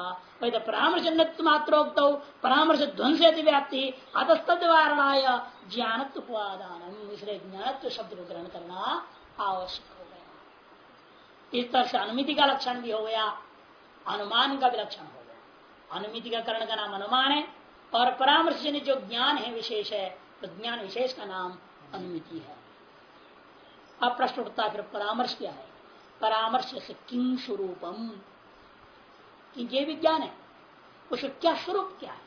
वही तो परामर्श मात्रोक्त परामर्श ध्वंस अतिव्याप्ति। अतस्तद वारणाय ज्ञानत्व उपादान इसलिए ज्ञानत्व शब्द को ग्रहण करना आवश्यक हो गया। इस तरह से अनुमिति का लक्षण भी हो गया। अनुमान का भी लक्षण हो अनुमिति का करण का नाम अनुमान है और परामर्श जो ज्ञान है विशेष है तो ज्ञान विशेष का नाम अनुमिति है। अब प्रश्न उठता फिर परामर्श क्या है? परामर्श से किंग स्वरूपम? ये विज्ञान है? उसका क्या स्वरूप क्या है?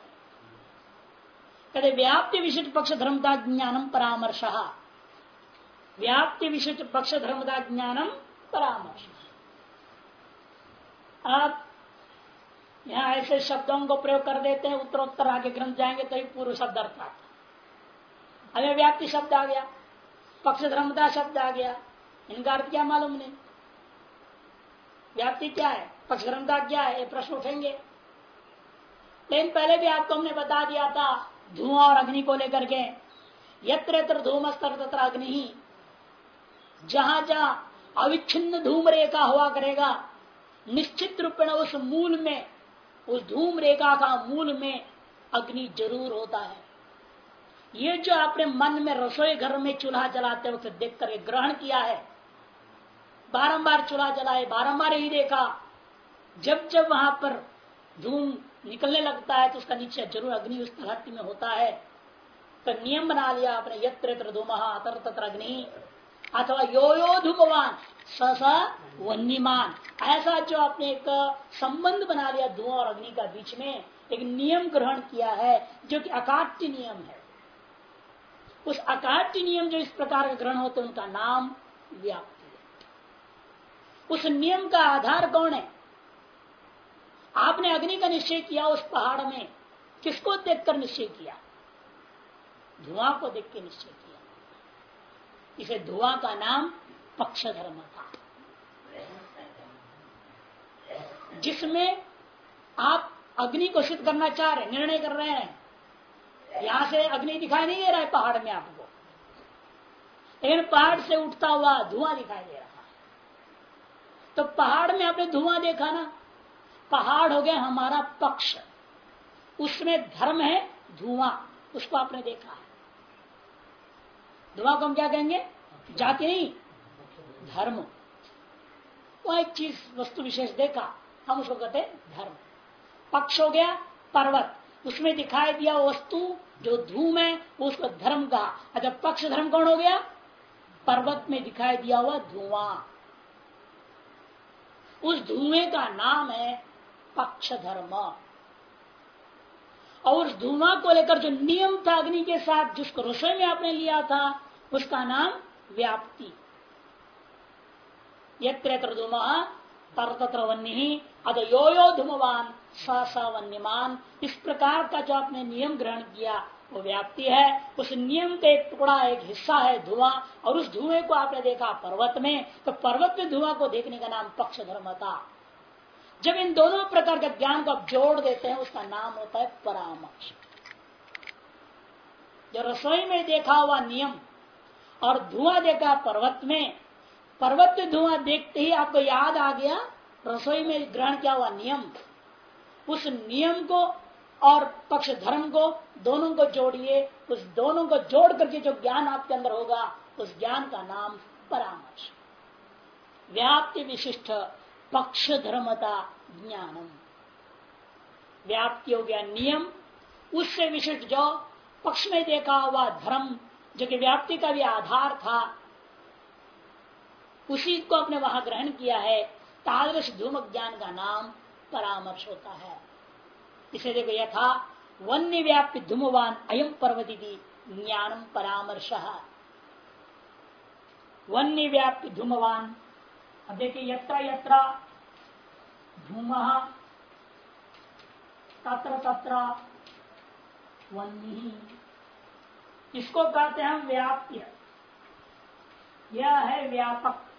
कहते, व्याप्ति विशिष्ट पक्ष धर्मता ज्ञानम परामर्श। व्याप्ति विशिष्ट पक्ष धर्मता ज्ञानम परामर्श। आप यहाँ ऐसे शब्दों को प्रयोग कर देते हैं, उत्तरोत्तर आगे ग्रंथ जाएँगे तो पूर्व शब्द अर्थ आता हमें व्याप्ति शब्द आ गया, पक्ष धर्मता शब्द आ गया, इनका अर्थ क्या मालूम नहीं। व्याप्ति क्या है? पक्ष धर्मता क्या है? ये प्रश्न उठेंगे। लेकिन पहले भी आपको हमने बता दिया था, धुआँ और अग्नि को लेकर के। यत्र यत्र धूम स्तर तत्र अग्नि जहाँ जहाँ अविच्छिन्न धूम रेखा हुआ करेगा, निश्चित रूप में उस मूल में उस धूम रेखा का मूल में अग्नि ज़रूर होता है। ये जो आपने मन में रसोई घर में चूल्हा जलाते वक्त देख कर ग्रहण किया है। बारंबार चूल्हा जलाए, बारंबार ही देखा। जब जब वहाँ पर धूम निकलने लगता है तो उसका नीचे ज़रूर अग्नि उस धरती में होता है। तो नियम बना लिया आपने यत्र धूम, अतर तत्र अग्नि, अथवा यो यो धूमवान। स वन्यमान ऐसा जो आपने एक संबंध बना लिया धुआँ और अग्नि का बीच में, एक नियम ग्रहण किया है, जो कि अकाट्य नियम है। उस अकाट्य नियम जो इस प्रकार का ग्रहण होते उनका नाम व्याप्ति है। उस नियम का आधार कौन है? आपने अग्नि का निश्चय किया उस पहाड़ में। किसको देखकर निश्चय किया? धुआँ को देख के निश्चय किया। इसे धुआँ का नाम पक्ष धर्म का जिसमें आप अग्नि को सिद्ध करना चाह रहे निर्णय कर रहे हैं। यहाँ से अग्नि दिखाई नहीं दे रहा है पहाड़ में आपको। लेकिन पहाड़ से उठता हुआ धुआँ दिखाई दे रहा है। तो पहाड़ में आपने धुआँ देखा ना, पहाड़ हो गया हमारा पक्ष। उसमें धर्म है, धुआँ, उसको आपने देखा है। धुआँ को हम क्या कहेंगे? जाति नहीं धर्म। वो एक चीज़ वस्तु विशेष देखा, हम उसको कहते धर्म। पक्ष हो गया पर्वत। उसमें दिखाई दिया वस्तु, जो धूम है, वो उसको धर्म कहा। अच्छा पक्ष धर्म कौन हो गया? पर्वत में दिखाई दिया हुआ धुआँ। उस धुएँ का नाम है पक्ष धर्म। और उस धुआँ को लेकर जो नियम था अग्नि के साथ, जिसको रसोई में आपने लिया था, उसका नाम व्याप्ति। यत्र धूम तर तत्र वन्य यो यो धूमवान, स वन्यमान इस प्रकार का जो आपने नियम ग्रहण किया, वो व्याप्ति है। उस नियम का एक टुकड़ा, एक हिस्सा है धुआँ, और उस धुएँ को आपने देखा पर्वत में। तो पर्वत में धुआँ को देखने का नाम पक्ष धर्म था जब इन दोनों प्रकार के ज्ञान को आप जोड़ देते हैं, उसका नाम होता है परामर्श। जो रसोई में देखा हुआ नियम, और धुआँ देखा पर्वत में पर्वत धुआँ देखते ही आपको याद आ गया, रसोई में ग्रहण किया हुआ? नियम। उस नियम को और पक्ष धर्म को, दोनों को जोड़िए, उस दोनों को जोड़ करके जो ज्ञान आपके अंदर होगा, उस ज्ञान का नाम परामर्श। व्याप्ति विशिष्ट पक्ष धर्मता ज्ञानम। व्याप्ति हो गया नियम। उससे विशिष्ट जो पक्ष में देखा हुआ धर्म, जो कि व्याप्ति का भी आधार था उसी को अपने वहाँ ग्रहण किया है। तादृश धूम ज्ञान का नाम परामर्श होता है। इसे देखो यथा, वन्य व्याप्ति धूमवान अयम पर्वती ज्ञानम परामर्श। वन्य व्याप्ति धूमवान, अब देखिए यत्र यत्र धूम, तत्र तत्र वन्य। इसको कहते हैं? व्याप्य। यह है व्यापक।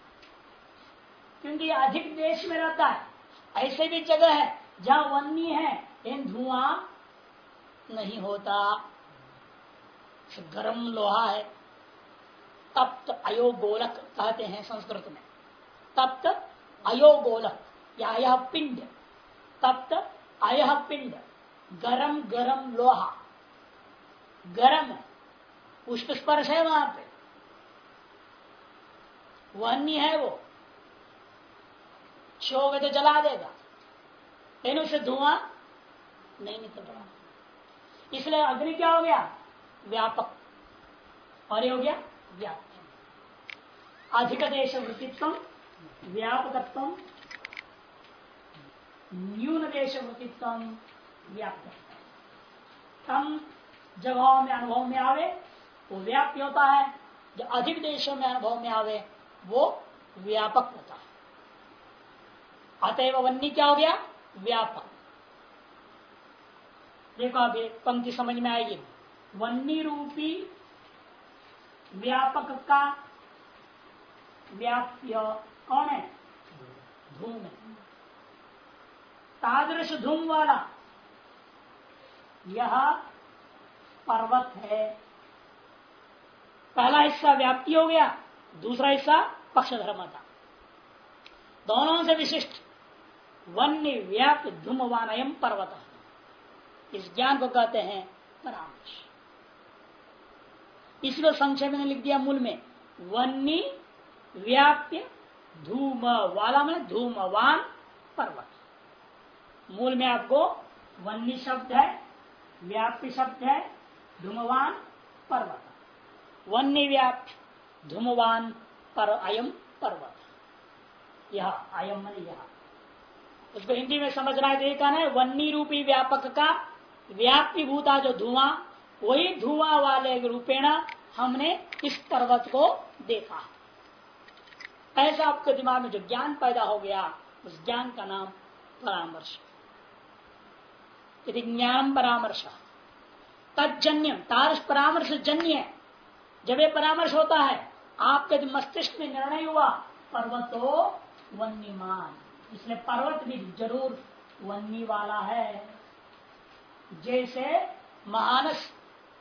क्योंकि अधिक देश में रहता है। ऐसे भी जगह है जहाँ वन्य है इन धुआँ नहीं होता। गर्म लोहा है, तप्त अयोगोलक कहते हैं संस्कृत में। तप्त अयोगोलक, या यह पिंड। तप्त अय पिंड, गरम गरम लोहा। गरम पुष्प स्पर्श है वहाँ पे। वन्य है वो। शोगे तो जला देगा। लेकिन उसे धुआँ नहीं निकल रहा इसलिए अग्नि क्या हो गया? व्यापक। और ये हो गया व्यापक। अधिक देश वृत्तित्व, व्यापकत्व न्यून देश वृत्तित्व व्याप्त कम जगहों में अनुभव में आवे, वो व्याप्य होता है। जो अधिक देशों में अनुभव में आवे, वो व्यापक होता है। अतएव वन्नी क्या हो गया? व्यापक। देखो अभी पंक्ति समझ में आएगी। वन्नी रूपी व्यापक का व्याप्य कौन है? धूम है। तादृश धूम वाला यह पर्वत है। पहला हिस्सा व्याप्ति हो गया, दूसरा हिस्सा पक्ष धर्म था। दोनों से विशिष्ट। वन्य व्याप्त धूमवान एम पर्वत। इस ज्ञान को कहते हैं परामर्श। इसलिए संक्षेप में लिख दिया मूल में, वन्य व्याप्य धूम वाला में धूमवान पर्वत। मूल में आपको वन्य शब्द है, व्याप्य शब्द है, धूमवान पर्वत। वन्य व्याप्य धूमवान पर अयम पर्वत। यह अयम यह। उसको हिंदी में समझना है तो कहना है, वन्नी रूपी व्यापक का व्याप्ति भूता जो धुआँ, वही धुआँ वाले रूपेण हमने इस पर्वत को देखा। ऐसा आपके दिमाग में जो ज्ञान पैदा हो गया, उस ज्ञान का नाम परामर्श। यदि ज्ञान परामर्श तजन्य तारस परामर्श जन्य जब ये परामर्श होता है, आपके मस्तिष्क में निर्णय हुआ, पर्वतो वन्यमान। इसलिए पर्वत भी ज़रूर वन्नी वाला है। जैसे महानस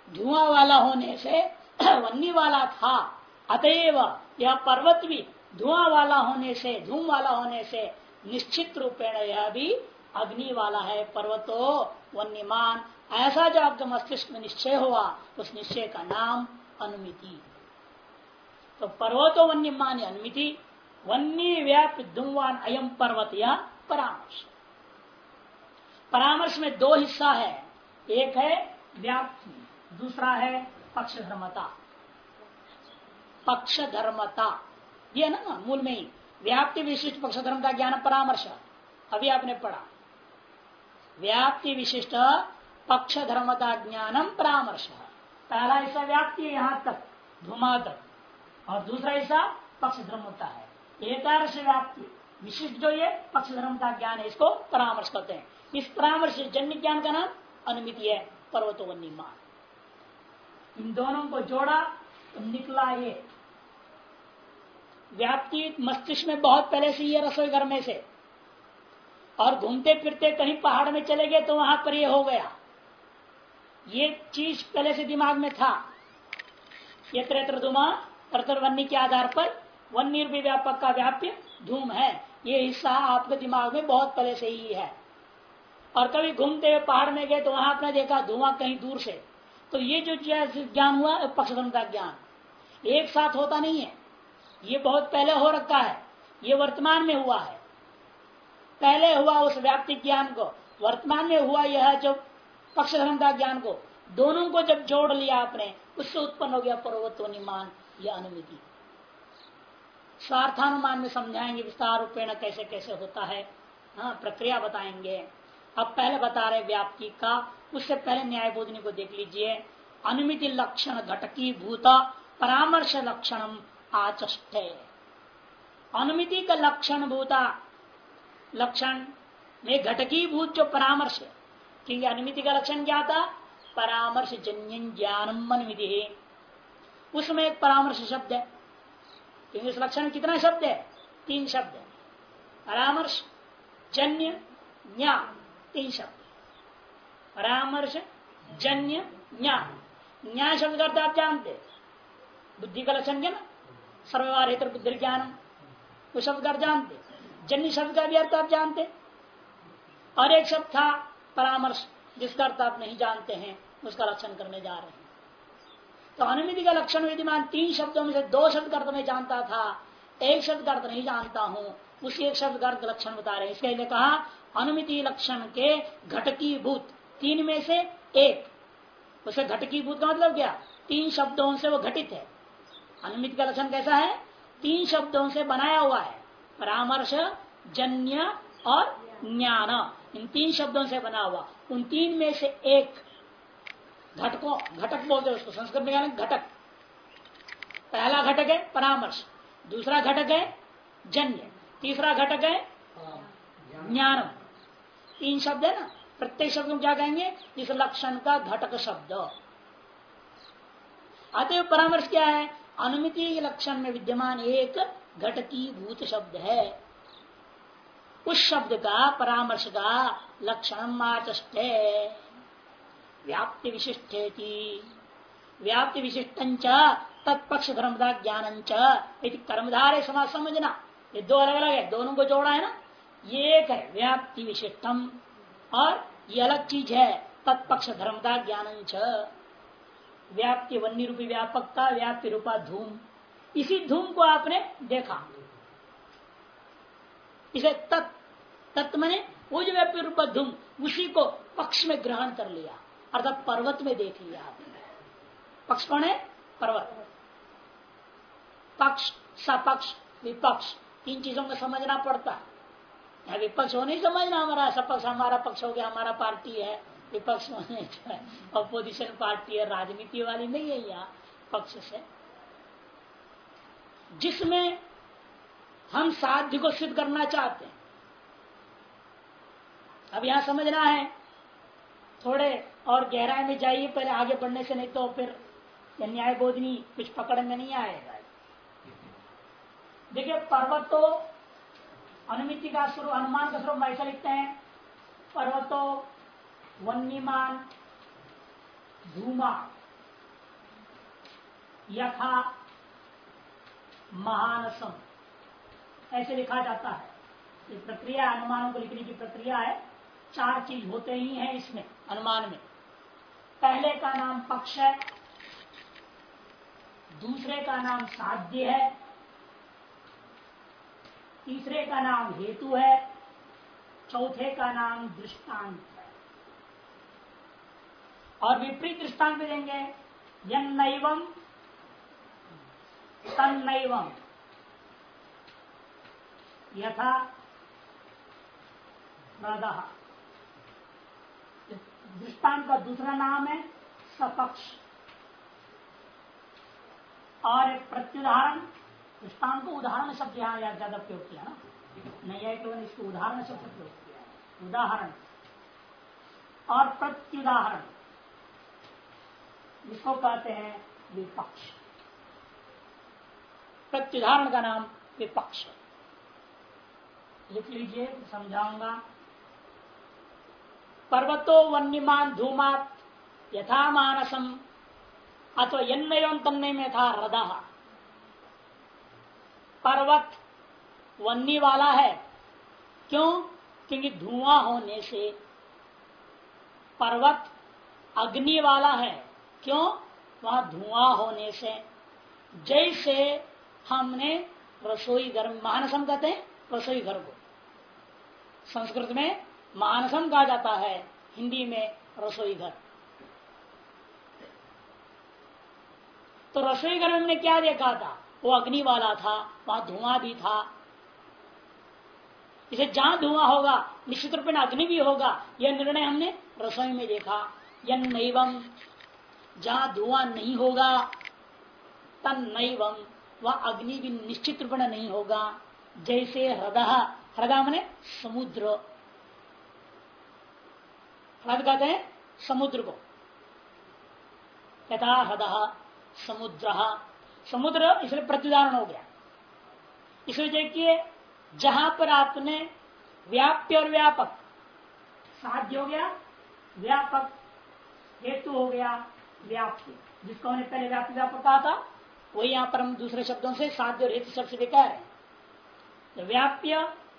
धुआँ वाला होने से वन्नी वाला था, अतएव यह पर्वत भी धुआँ वाला होने से, धूम वाला होने से निश्चित रूपेण यह भी अग्नि वाला है। पर्वतो वन्यमान ऐसा जो आपके मस्तिष्क में निश्चय हुआ, उस निश्चय का नाम अनुमिति। तो पर्वतो वन्यमान अनुमिति वन्य व्याप धुमवान अयम पर्वत या परामर्श। परामर्श में दो हिस्सा है। एक है व्याप्ति, दूसरा है पक्ष धर्मता पक्ष धर्मता ये ना, मूल में ही। व्याप्ति विशिष्ट पक्ष धर्म का ज्ञान परामर्श। अभी आपने पढ़ा। व्याप्ति विशिष्ट पक्ष धर्मता ज्ञानम परामर्श। पहला हिस्सा व्याप्ति है यहाँ तक धुमा तक और दूसरा हिस्सा पक्ष धर्मता है। एक व्याप्ति विशिष्ट जो ये पक्ष धर्म का ज्ञान है, इसको परामर्श करते हैं। इस परामर्श जन्य ज्ञान का नाम अनुमिति है पर्वतो मान इन दोनों को जोड़ा तो निकला ये। व्याप्ति मस्तिष्क में बहुत पहले से ये रसोई घर में से। और घूमते फिरते कहीं पहाड़ में चले गए तो वहाँ पर ये हो गया। ये चीज़ पहले से दिमाग में था। ये त्रैत्र धुमा वन्य के आधार पर वन्य व्यापक का व्याप्य धूम है। ये हिस्सा आपके दिमाग में बहुत पहले से ही है। और कभी घूमते हुए पहाड़ में गए तो वहाँ आपने देखा धुआँ कहीं दूर से। तो ये जो ज्ञान हुआ पक्षधर्म का ज्ञान। एक साथ होता नहीं है। ये बहुत पहले हो रखा है। ये वर्तमान में हुआ है। पहले हुआ उस व्याप्ति ज्ञान को। वर्तमान में हुआ यह जो पक्ष धर्म का ज्ञान को। दोनों को जब जोड़ लिया आपने, उससे उत्पन्न हो गया पर्वतोनिमान यह अनुमिति। स्वार्थानुमान में समझाएँगे विस्तार रूपेण कैसे कैसे होता है। हाँ प्रक्रिया बताएँगे। अब पहले बता रहे व्याप्ति का, उससे पहले न्याय बोधनी को देख लीजिए। अनुमिति लक्षण घटकी भूत, परामर्श लक्षण आचष्टे। अनुमिति का लक्षण भूता, लक्षण में घटकी भूत जो परामर्श क्योंकि अनुमिति का लक्षण क्या था? परामर्श जन्य ज्ञानम अनुमिति। उसमें एक परामर्श शब्द है। क्योंकि इस लक्षण में कितना शब्द है? तीन शब्द है। परामर्श, जन्य, ज्ञान, तीन शब्द परामर्श, जन्य, ज्ञान। ज्ञान शब्द का अर्थ आप जानते बुद्धि का लक्षण क्या ना? सर्ववार हेतर बुद्धि ज्ञान। वो शब्द का जानते जन्य शब्द का भी अर्थ आप जानते और एक शब्द था परामर्श, जिसका अर्थ आप नहीं जानते हैं, उसका लक्षण करने जा रहे हैं। तो अनुमिति का लक्षण विद्यमान तीन शब्दों में से दो शब्द का अर्थ मैं जानता था। एक शब्द का अर्थ नहीं जानता हूँ। उसी एक शब्द का अर्थ लक्षण बता रहे इसके लिए कहा, अनुमिति लक्षण के घटकी भूत तीन में से एक। उसे घटकी भूत का मतलब क्या? तीन शब्दों से वो घटित है। अनुमिति का लक्षण कैसा है? तीन शब्दों से बनाया हुआ है। परामर्श, जन्य और ज्ञान। इन तीन शब्दों से बना हुआ। उन तीन में से एक घटको, घटक बोलते हैं उसको, संस्कृत में घटक। पहला घटक है परामर्श, दूसरा घटक है जन्य, तीसरा घटक है ज्ञान तीन शब्द है ना, प्रत्येक शब्द में क्या कहेंगे? इस लक्षण का घटक शब्द। अतः परामर्श क्या है? अनुमिति लक्षण में विद्यमान एक घटकी भूत शब्द है। उस शब्द का परामर्श का लक्षण माचष्ट व्याप्ति विशिष्ट व्याप्ति विशिष्ट तत्पक्ष धर्मदा ज्ञान कर्मधारे समाज समझना ये दो अलग अलग है, दोनों को जोड़ा है ना? ये एक है व्याप्ति विशिष्टम और ये अलग चीज़ है तत्पक्ष धर्मदा ज्ञान व्याप्ति वन्य रूपी व्यापकता व्याप्ति रूपा धूम। इसी धूम को आपने देखा। इसे तत् तत्व मैंने वो जो व्याप्ति रूपा धूम, उसी को पक्ष में ग्रहण कर लिया। अर्थात पर्वत में देख लिया आपने। पक्ष कौन है? पर्वत। पक्ष, सपक्ष, विपक्ष, तीन चीज़ों को समझना पड़ता। है विपक्ष हो नहीं समझना हमारा, सपक्ष हमारा पक्ष हो गया, हमारा पार्टी है। विपक्ष होने अपोजिशन पार्टी है, राजनीति वाली नहीं है यहाँ, पक्ष से। जिसमें हम साध्य को सिद्ध करना चाहते हैं। अब यहाँ समझना है थोड़े और गहराई में जाइए, पहले आगे बढ़ने से नहीं तो फिर न्याय बोधनी कुछ पकड़ में नहीं आएगा। देखिए, पर्वतो अनुमिति का स्वरूप अनुमान का स्वरूप ऐसा लिखते हैं, पर्वतो वन्यमान धूमा यथा महानसम, ऐसे लिखा जाता है। ये प्रक्रिया अनुमानों को लिखने की प्रक्रिया है, चार चीज़ होते ही हैं इसमें। अनुमान में। पहले का नाम पक्ष है, दूसरे का नाम साध्य है, तीसरे का नाम हेतु है, चौथे का नाम दृष्टांत है। और विपरीत दृष्टांत देंगे यम नैवम तन्नैवम यथा दृष्टांत का दूसरा नाम है सपक्ष। और एक प्रत्युदाहरण दृष्टांत को उदाहरण शब्द यहाँ ज़्यादा प्रयोग किया ना? नहीं है केवल इसको उदाहरण शब्द प्रयोग किया उदाहरण और प्रत्युदाहरण, जिसको कहते हैं विपक्ष। प्रत्युदाहरण का नाम विपक्ष। लिख लीजिए, समझाऊँगा। पर्वतो वन्यमान धूमात यथा मानसम अथवा यन्न एवं तन्ने में था हृदय पर्वत वन्नी वाला है। क्यों? क्योंकि धुआँ होने से पर्वत अग्नि वाला है। क्यों? वहाँ धुआँ होने से। जैसे हमने रसोई घर मानसम कहते हैं, रसोई घर को। संस्कृत में मानसम कहा जाता है, हिंदी में रसोई घर। तो रसोई घर हमने क्या देखा था? वो अग्नि वाला था, वहाँ धुआँ भी था। इसे जहाँ धुआँ होगा, निश्चित रूप में अग्नि भी होगा, यह निर्णय हमने रसोई में देखा। यन नैवम जहाँ धुआँ नहीं होगा तन नैवम वह अग्नि भी निश्चित रूप नहीं होगा। जैसे हृदय हृदय मैंने समुद्र। हृदय कहते हैं, समुद्र को। यथा हृदय समुद्र। समुद्र इसलिए प्रतिदान हो गया। इसलिए देखिए, जहाँ पर आपने व्याप्य और व्यापक, साध्य हो गया, व्यापक हेतु हो गया व्याप्ति जिसको हमने पहले व्याप्ति व्यापक कहा था, वही यहाँ पर हम दूसरे शब्दों से साध्य और हेतु शब्द से रहे हैं। तो व्याप्य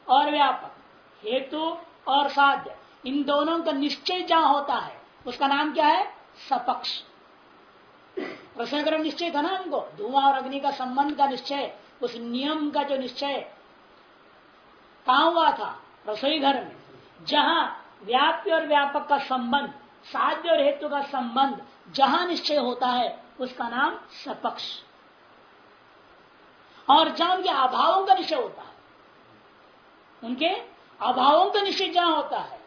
और व्यापक, हेतु और साध्य। इन दोनों का निश्चय जहाँ होता है, उसका नाम क्या है? सपक्ष। प्रश्न निश्चय था ना हमको? धुआँ और अग्नि का संबंध का निश्चय, उस नियम का जो निश्चय कहा हुआ था? रसोई घर में, जहाँ व्याप्य और व्यापक का संबंध, साध्य और हेतु का संबंध जहाँ निश्चय होता है, उसका नाम सपक्ष। और जहाँ उनके अभावों का निश्चय होता है, उनके अभावों का निश्चय जहाँ होता है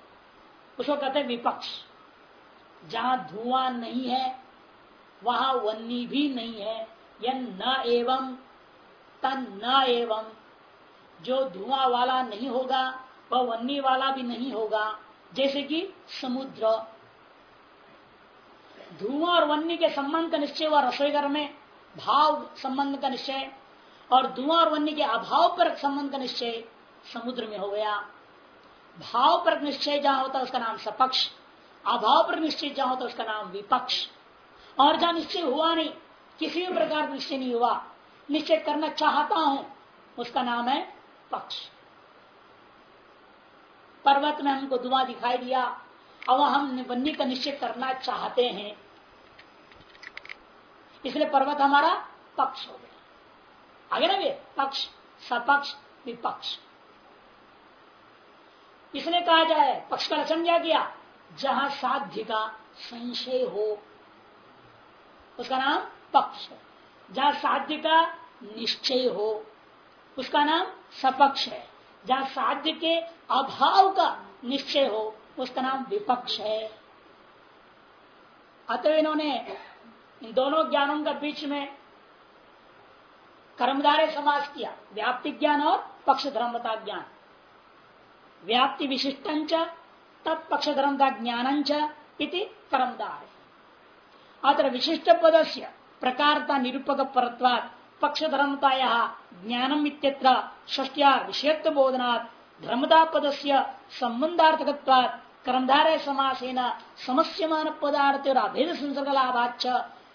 उसको कहते हैं विपक्ष। जहाँ धुआँ नहीं है, वहाँ वन्नी भी नहीं है। यह न एवं, तन न एवं। जो धुआँ वाला नहीं होगा, वह वन्नी वाला भी नहीं होगा। जैसे कि समुद्र। धुआँ और वन्नी के संबंध का निश्चय हुआ रसोई घर में, भाव संबंध का निश्चय। और धुआँ और वन्नी के अभाव पर संबंध का निश्चय समुद्र में हो गया। भाव पर निश्चय जहाँ होता है उसका नाम सपक्ष, अभाव पर निश्चय जहाँ होता है उसका नाम विपक्ष। और जहाँ निश्चय हुआ नहीं, किसी भी प्रकार निश्चय नहीं हुआ, निश्चय करना चाहता हूँ, उसका नाम है पक्ष। पर्वत में हमको धुआँ दिखाई दिया, अब हम बन्नी का निश्चय करना चाहते हैं। इसलिए पर्वत हमारा पक्ष हो गया। आगे ना पक्ष, सपक्ष, विपक्ष। इसने कहा जाए, पक्ष का लक्षण क्या किया? जहाँ साध्य का संशय हो, उसका नाम पक्ष। है जहाँ साध्य का निश्चय हो, उसका नाम सपक्ष है। जहाँ साध्य के अभाव का निश्चय हो, उसका नाम विपक्ष है। अतः इन्होंने इन दोनों ज्ञानों के बीच में कर्मधारे समास किया, व्याप्ति ज्ञान और पक्ष धर्मता ज्ञान। व्याप्ति विशिष्ट तत्पक्ष धर्मता ज्ञान इति कर्मदार अत्र विशिष्ट पद से प्रकारता निरूपक परत्वात् पक्ष धर्मता ज्ञानम इत्यत्र षष्ट्या विषयत्व बोधनात् धर्मता पद से संबंधार्थक कर्मधारय समासेन समस्यमान पदार्थ और अभेद संसर्ग लाभाच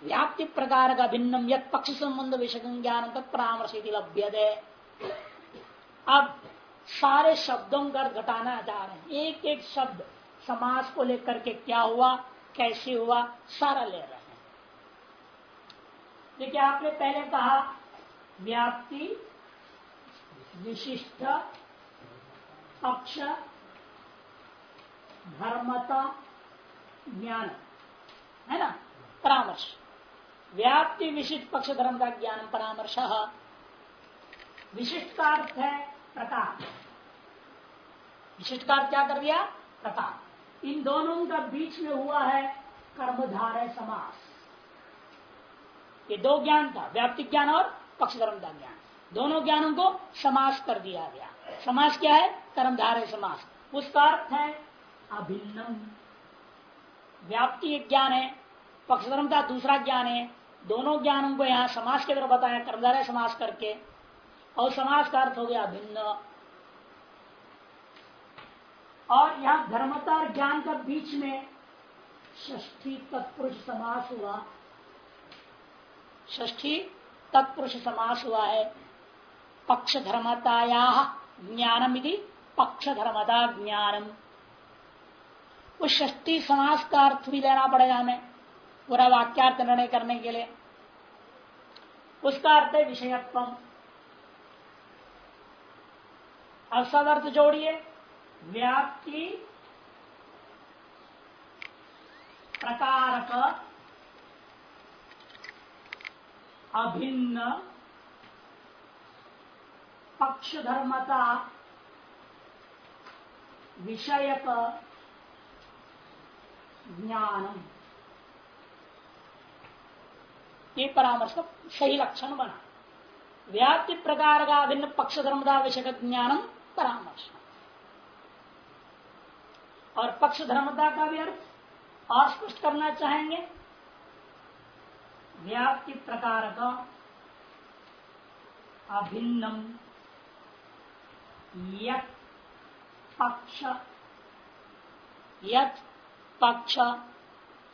व्याप्ति प्रकार का भिन्नम यद पक्ष संबंध विषय ज्ञान तत्परामर्श लभ्य सारे शब्दों का घटाना जा रहे हैं। एक एक शब्द समास को लेकर के क्या हुआ, कैसे हुआ, सारा ले रहे हैं। देखिए, आपने पहले कहा, व्याप्ति, विशिष्ट, पक्ष, धर्मता, ज्ञान, है ना? परामर्श। व्याप्ति, विशिष्ट, पक्ष, धर्म का ज्ञान, परामर्श। विशिष्ट का अर्थ है प्रकार विशिष्ट का क्या कर दिया? प्रकार इन दोनों का बीच में हुआ है कर्मधारय समास। ये दो ज्ञान था व्याप्ति ज्ञान और पक्ष धर्म का ज्ञान। दोनों ज्ञानों को समास कर दिया गया। समास क्या है? कर्मधारय समास। उसका अर्थ है अभिन्नम। व्याप्ति एक ज्ञान है पक्षधर्म का दूसरा ज्ञान है। दोनों ज्ञानों को यहाँ समाज के तरफ़ बताया, कर्मधारय समास करके। और समाज का अर्थ हो गया भिन्न। और यहाँ धर्मता और ज्ञान का बीच में ष्ठी तत्पुरुष समास हुआ। ष्ठी तत्पुरुष समास हुआ है। पक्ष धर्मताया ज्ञानम यदि पक्ष धर्मता ज्ञानम। उस ष्टी समास का अर्थ भी लेना पड़ेगा हमें पूरा वाक्यार्थ निर्णय करने के लिए। उसका अर्थ है विषयत्व अब सब अर्थ जोड़िए। व्याप्ति प्रकारक अभिन्न पक्ष धर्मता विषयक ज्ञानम। ये परामर्श का सही लक्षण बना। व्याप्ति प्रकार का भिन्न पक्ष धर्मदा विषय ज्ञानम परामर्श। और पक्ष धर्मता का भी अर्थ और स्पष्ट करना चाहेंगे। व्याप्ति प्रकार का अभिन्नम पक्ष, यत पक्ष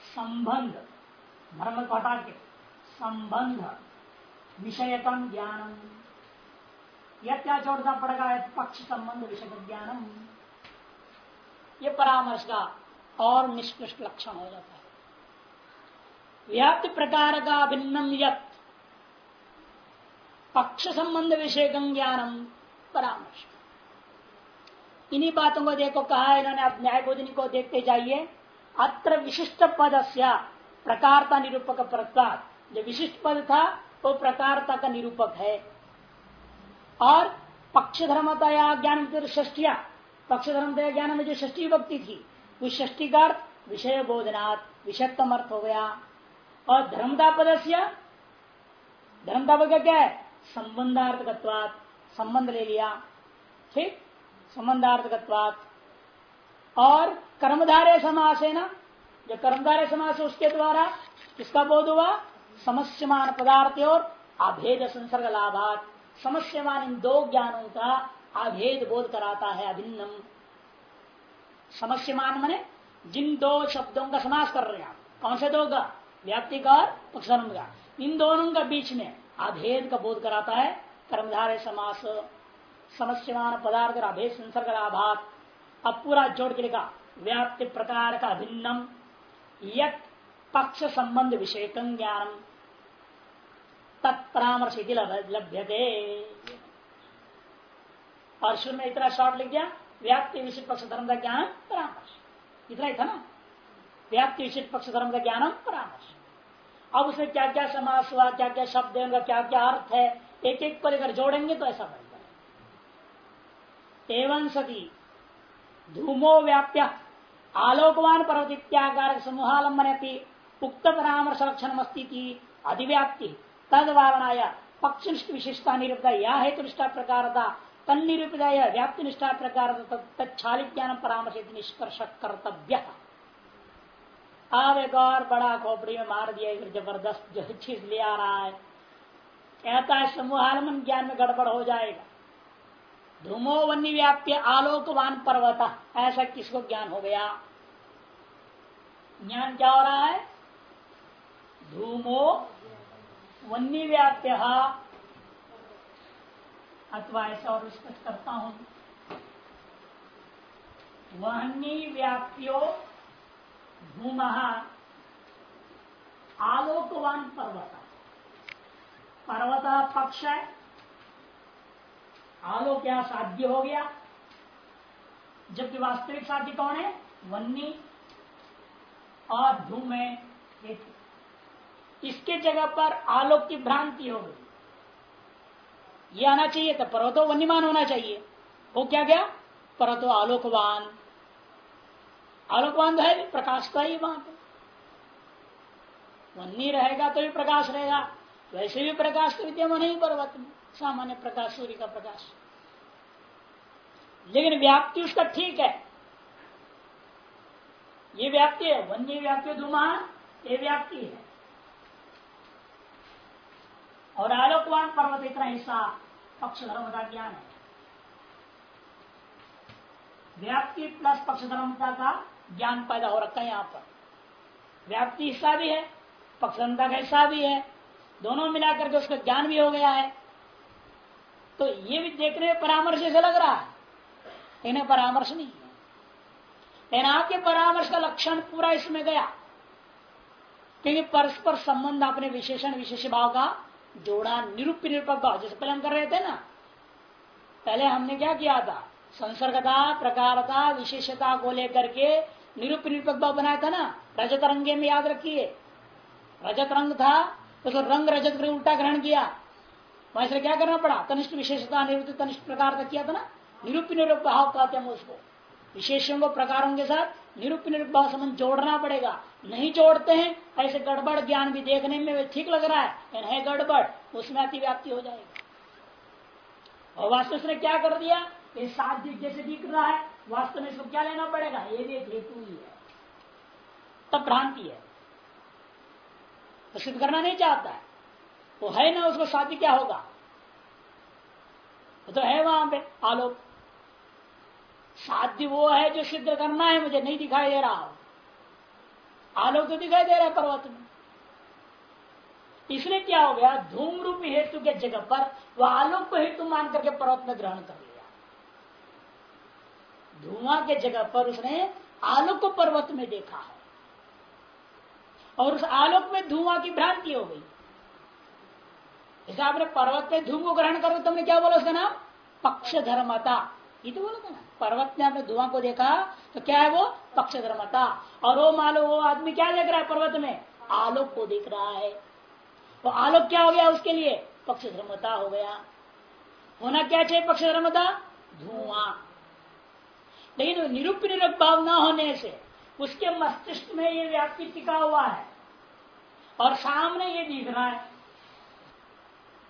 संबंध, धर्म हटा के संबंध विषयकम ज्ञानम। यह क्या जोड़ना पड़ेगा पक्ष संबंध विषय ज्ञानम। ये परामर्श का और निष्कृष्ट लक्षण हो जाता है। व्याप्त प्रकार का भिन्नम यत। पक्ष संबंध विषय ज्ञानम परामर्श। इन्हीं बातों को देखो, कहा इन्होंने, अब न्याय बोधनी को देखते जाइए। अत्र विशिष्ट पद प्रकारता निरूपक प्रकार जो विशिष्ट पद था, वो प्रकारता का निरूपक है। और पक्ष धर्मतया ज्ञान ष्टिया पक्ष धर्मतया ज्ञान में जो ष्टी भक्ति थी। उस ष्टी का अर्थ विषय बोधनात् विषयत्म अर्थ हो गया। और धर्मता पद धर्मता पद का क्या है? संबंधार्थकत्वात, संबंध ले लिया। ठीक? संबंधार्थकत्वात। और कर्मधारे समास है ना जो कर्मधारय समास उसके द्वारा किसका बोध हुआ? समस्यमान पदार्थ और अभेद संसर्ग लाभात। समस्यमान इन दो ज्ञानों का अभेद बोध कराता है अभिन्नम। समस्यमान मने जिन दो शब्दों का समास कर रहे हैं कौन से दो का? व्याप्ति का और पक्षधर्म का। इन दोनों का बीच में अभेद का बोध कराता है कर्मधारय समास। समस्यमान पदार्थ और अभेद संसर्ग लाभात अब पूरा जोड़ के लिखा, व्याप्ति प्रकार का अभिन्नम। यत पक्ष संबंध विषय ज्ञानम। तत्परामर्श लभ्य और शुरू में इतना शॉर्ट लिख दिया, व्याप्ति विशिष्ट पक्ष धर्म का ज्ञान, परामर्श। इतना ही था ना? व्याप्ति विशिष्ट पक्ष धर्म का ज्ञान, परामर्श। अब उसमें क्या क्या समास हुआ क्या क्या शब्द है क्या क्या अर्थ है एक एक पर अगर जोड़ेंगे तो ऐसा बन जाए एवं सती, धूमो व्याप्य, आलोकवान पर्वत इत्याकार समूहालंबन उक्त परामर्श लक्षण अस्ती अधिव्याप्ति। तद वारणाया पक्षनिष्ठ विशेषता निरूपता या है तो निष्ठा प्रकार तन निरूपिता यह व्याप्ति निष्ठा प्रकार ज्ञान परामर्श निष्कर्ष कर्तव्य अब एक और बड़ा खोपड़ी में मार दिया ज़बरदस्त जो चीज़ ले आ रहा है कहता है समूहालमन ज्ञान में गड़बड़ हो जाएगा धूमो वन्य व्याप्य आलोकवान पर्वत ऐसा किसको ज्ञान हो गया ज्ञान क्या हो रहा है धूमो वन्य व्याप्य अथवा ऐसा और स्पष्ट करता हूँ। वहनी व्याप्यो धूम आलोकवान पर्वत। पर्वत पक्ष है। आलोक यहाँ साध्य हो गया। जबकि वास्तविक साध्य कौन है? वन्नी और धूम है इसके जगह पर आलोक की भ्रांति हो गई। ये आना चाहिए था पर्वतो वन्यमान होना चाहिए। वो क्या गया? पर्वतो आलोकवान। आलोकवान तो है प्रकाश का ही वहाँ पे वन्नी रहेगा तो भी प्रकाश रहेगा, वैसे भी प्रकाश तो विद्यमान नहीं पर्वत में, सामान्य प्रकाश, सूर्य का प्रकाश। लेकिन व्याप्ति उसका ठीक है। ये व्याप्ति है, वन्य व्याप्ति धुमान ये व्याप्ति है। और आलोकवान पर्वत इतना हिस्सा पक्ष धर्म का ज्ञान है। व्याप्ति प्लस पक्ष धर्मता का ज्ञान पैदा हो रखा है यहाँ पर। व्याप्ति हिस्सा भी है पक्षधर्मता का हिस्सा भी है, दोनों मिलाकर के उसका ज्ञान भी हो गया है। तो ये भी देखने में परामर्श ऐसा लग रहा है। लेकिन परामर्श नहीं है। लेकिन आपके परामर्श का लक्षण पूरा इसमें गया। क्योंकि परस्पर संबंध अपने विशेषण, विशेष भाव का जोड़ा निरूप निरूपक भाव जैसे पहले हम कर रहे थे ना। पहले हमने क्या किया था? संसर्गता, प्रकारता, विशेषता को लेकर के निरूप निरूपक भाव बनाया था ना। रजत रंगे में याद रखिए। रजत रंग था तो रंग रजत उल्टा ग्रहण किया। वैसे क्या करना पड़ा? तनिष्ठ विशेषता निवृत्त तनिष्ठ प्रकार किया था ना। निरूप निरूप भाव कहते हैं उसको। विशेषों को प्रकारों के साथ निरूप निरूप संबंध जोड़ना पड़ेगा। नहीं जोड़ते हैं, ऐसे गड़बड़ ज्ञान भी देखने में ठीक लग रहा है। है गड़बड़, उसमें अतिव्याप्ति हो जाएगी। और वास्तव ने क्या कर दिया? ये साध्य जैसे दिख रहा है। वास्तव में इसको क्या लेना पड़ेगा? ये भी एक हेतु ही है। तब भ्रांति है। तो सिद्ध करना नहीं चाहता है। वो है ना, उसको साध्य क्या होगा? तो है वहाँ पे, आलोक। साध्य वो है जो सिद्ध करना है, मुझे नहीं दिखाई दे रहा। आलोक तो दिखाई दे रहा है पर्वत में। इसलिए क्या हो गया? धूम रूपी हेतु के जगह पर वह आलोक को हेतु मान करके पर्वत में ग्रहण कर लिया। धुआँ के जगह पर उसने आलोक को पर्वत में देखा है। और उस आलोक में धुआँ की भ्रांति हो गई। जैसे आपने पर्वत में धूम को ग्रहण करो तुमने क्या बोला उसका नाम? पक्ष धर्मता ये तो बोला था ना। पर्वत ने आपने धुआँ को देखा तो क्या है वो? पक्ष धर्मता और वो मान लो वो आदमी क्या देख रहा है पर्वत में? आलोक को देख रहा है। वो आलोक क्या हो गया उसके लिए? पक्ष धर्मता हो गया। होना क्या चाहिए पक्ष धर्मता धुआँ। लेकिन निरूप निरूप भाव न होने से उसके मस्तिष्क में ये व्याप्ति टिका हुआ है। और सामने ये दिख रहा है।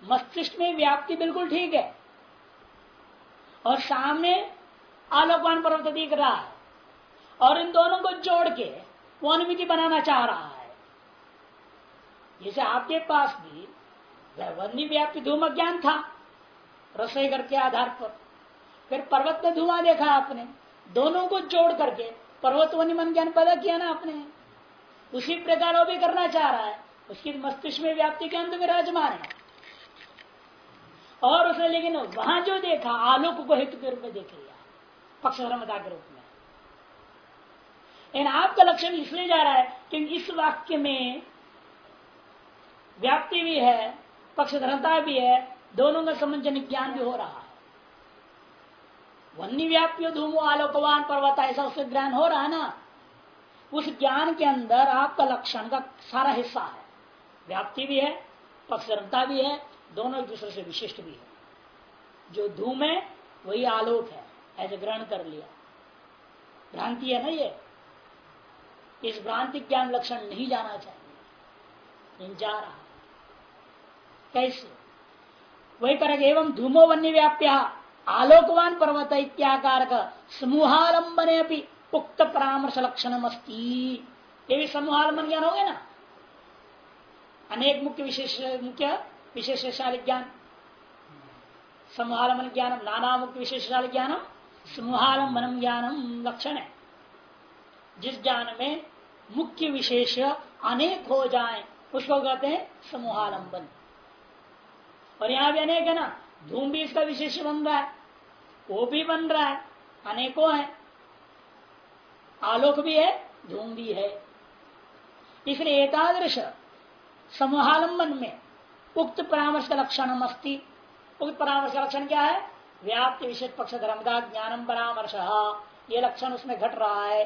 मस्तिष्क में व्याप्ति बिल्कुल ठीक है। और सामने आलोकवान पर्वत दिख रहा है। और इन दोनों को जोड़ के वो अनुमिति बनाना चाह रहा है। जैसे आपके पास भी वन्य व्याप्ति धूम ज्ञान था, रसोई घर के आधार पर। फिर पर्वत में धुआँ देखा आपने, दोनों को जोड़ करके पर्वत वन्य मन ज्ञान पैदा किया ना आपने। उसी प्रकार वो भी करना चाह रहा है। उसकी मस्तिष्क में व्याप्ति के अंत विराजमान है। और उसने लेकिन वहाँ जो देखा, आलोक को हेतु के रूप में देख लिया। पक्ष धर्मता के रूप में। लेकिन आपका लक्षण इसलिए जा रहा है कि इस वाक्य में व्याप्ति भी है पक्ष धर्मता भी है, दोनों का समझन ज्ञान भी हो रहा है। वन्य व्याप्य धूमो आलोकवान पर्वत, ऐसा उससे ज्ञान हो रहा है ना? उस ज्ञान के अंदर आपका लक्षण का सारा हिस्सा है। व्याप्ति भी है पक्षरता भी है, दोनों एक दूसरे से विशिष्ट भी है। जो धूम है, वही आलोक है। ऐसे ग्रहण कर लिया। भ्रांति है ना ये? इस भ्रांति ज्ञान लक्षण नहीं जाना चाहिए। जा रहा। कैसे? वही करेगा एवं धूमो वन्य व्याप्य आलोकवान पर्वत इत्याकार का समूहालंबने भी उक्त परामर्श लक्षण अस्ती। ये भी समूहालंबन ज्ञान हो ना? अनेक मुख्य विशेष, मुख्य विशेषशाली ज्ञान। समूहालंबन ज्ञानम, नाना मुख्य विशेषशाली ज्ञानम। समूहालंबनम ज्ञानम लक्षण। है जिस ज्ञान में मुख्य विशेष अनेक हो जाए, उसको कहते हैं समूहालंबन और यहाँ भी अनेक है ना, धूम भी इसका विशेष बन रहा है, वो भी बन रहा है, अनेकों है। आलोक भी है, धूम भी है। इसलिए एकादृश समूहालंबन में उक्त परामर्श का लक्षण अस्ती उक्त परामर्श का लक्षण क्या है? व्याप्त विशेष पक्ष धर्मदा ज्ञानम परामर्श। ये लक्षण उसमें घट रहा है।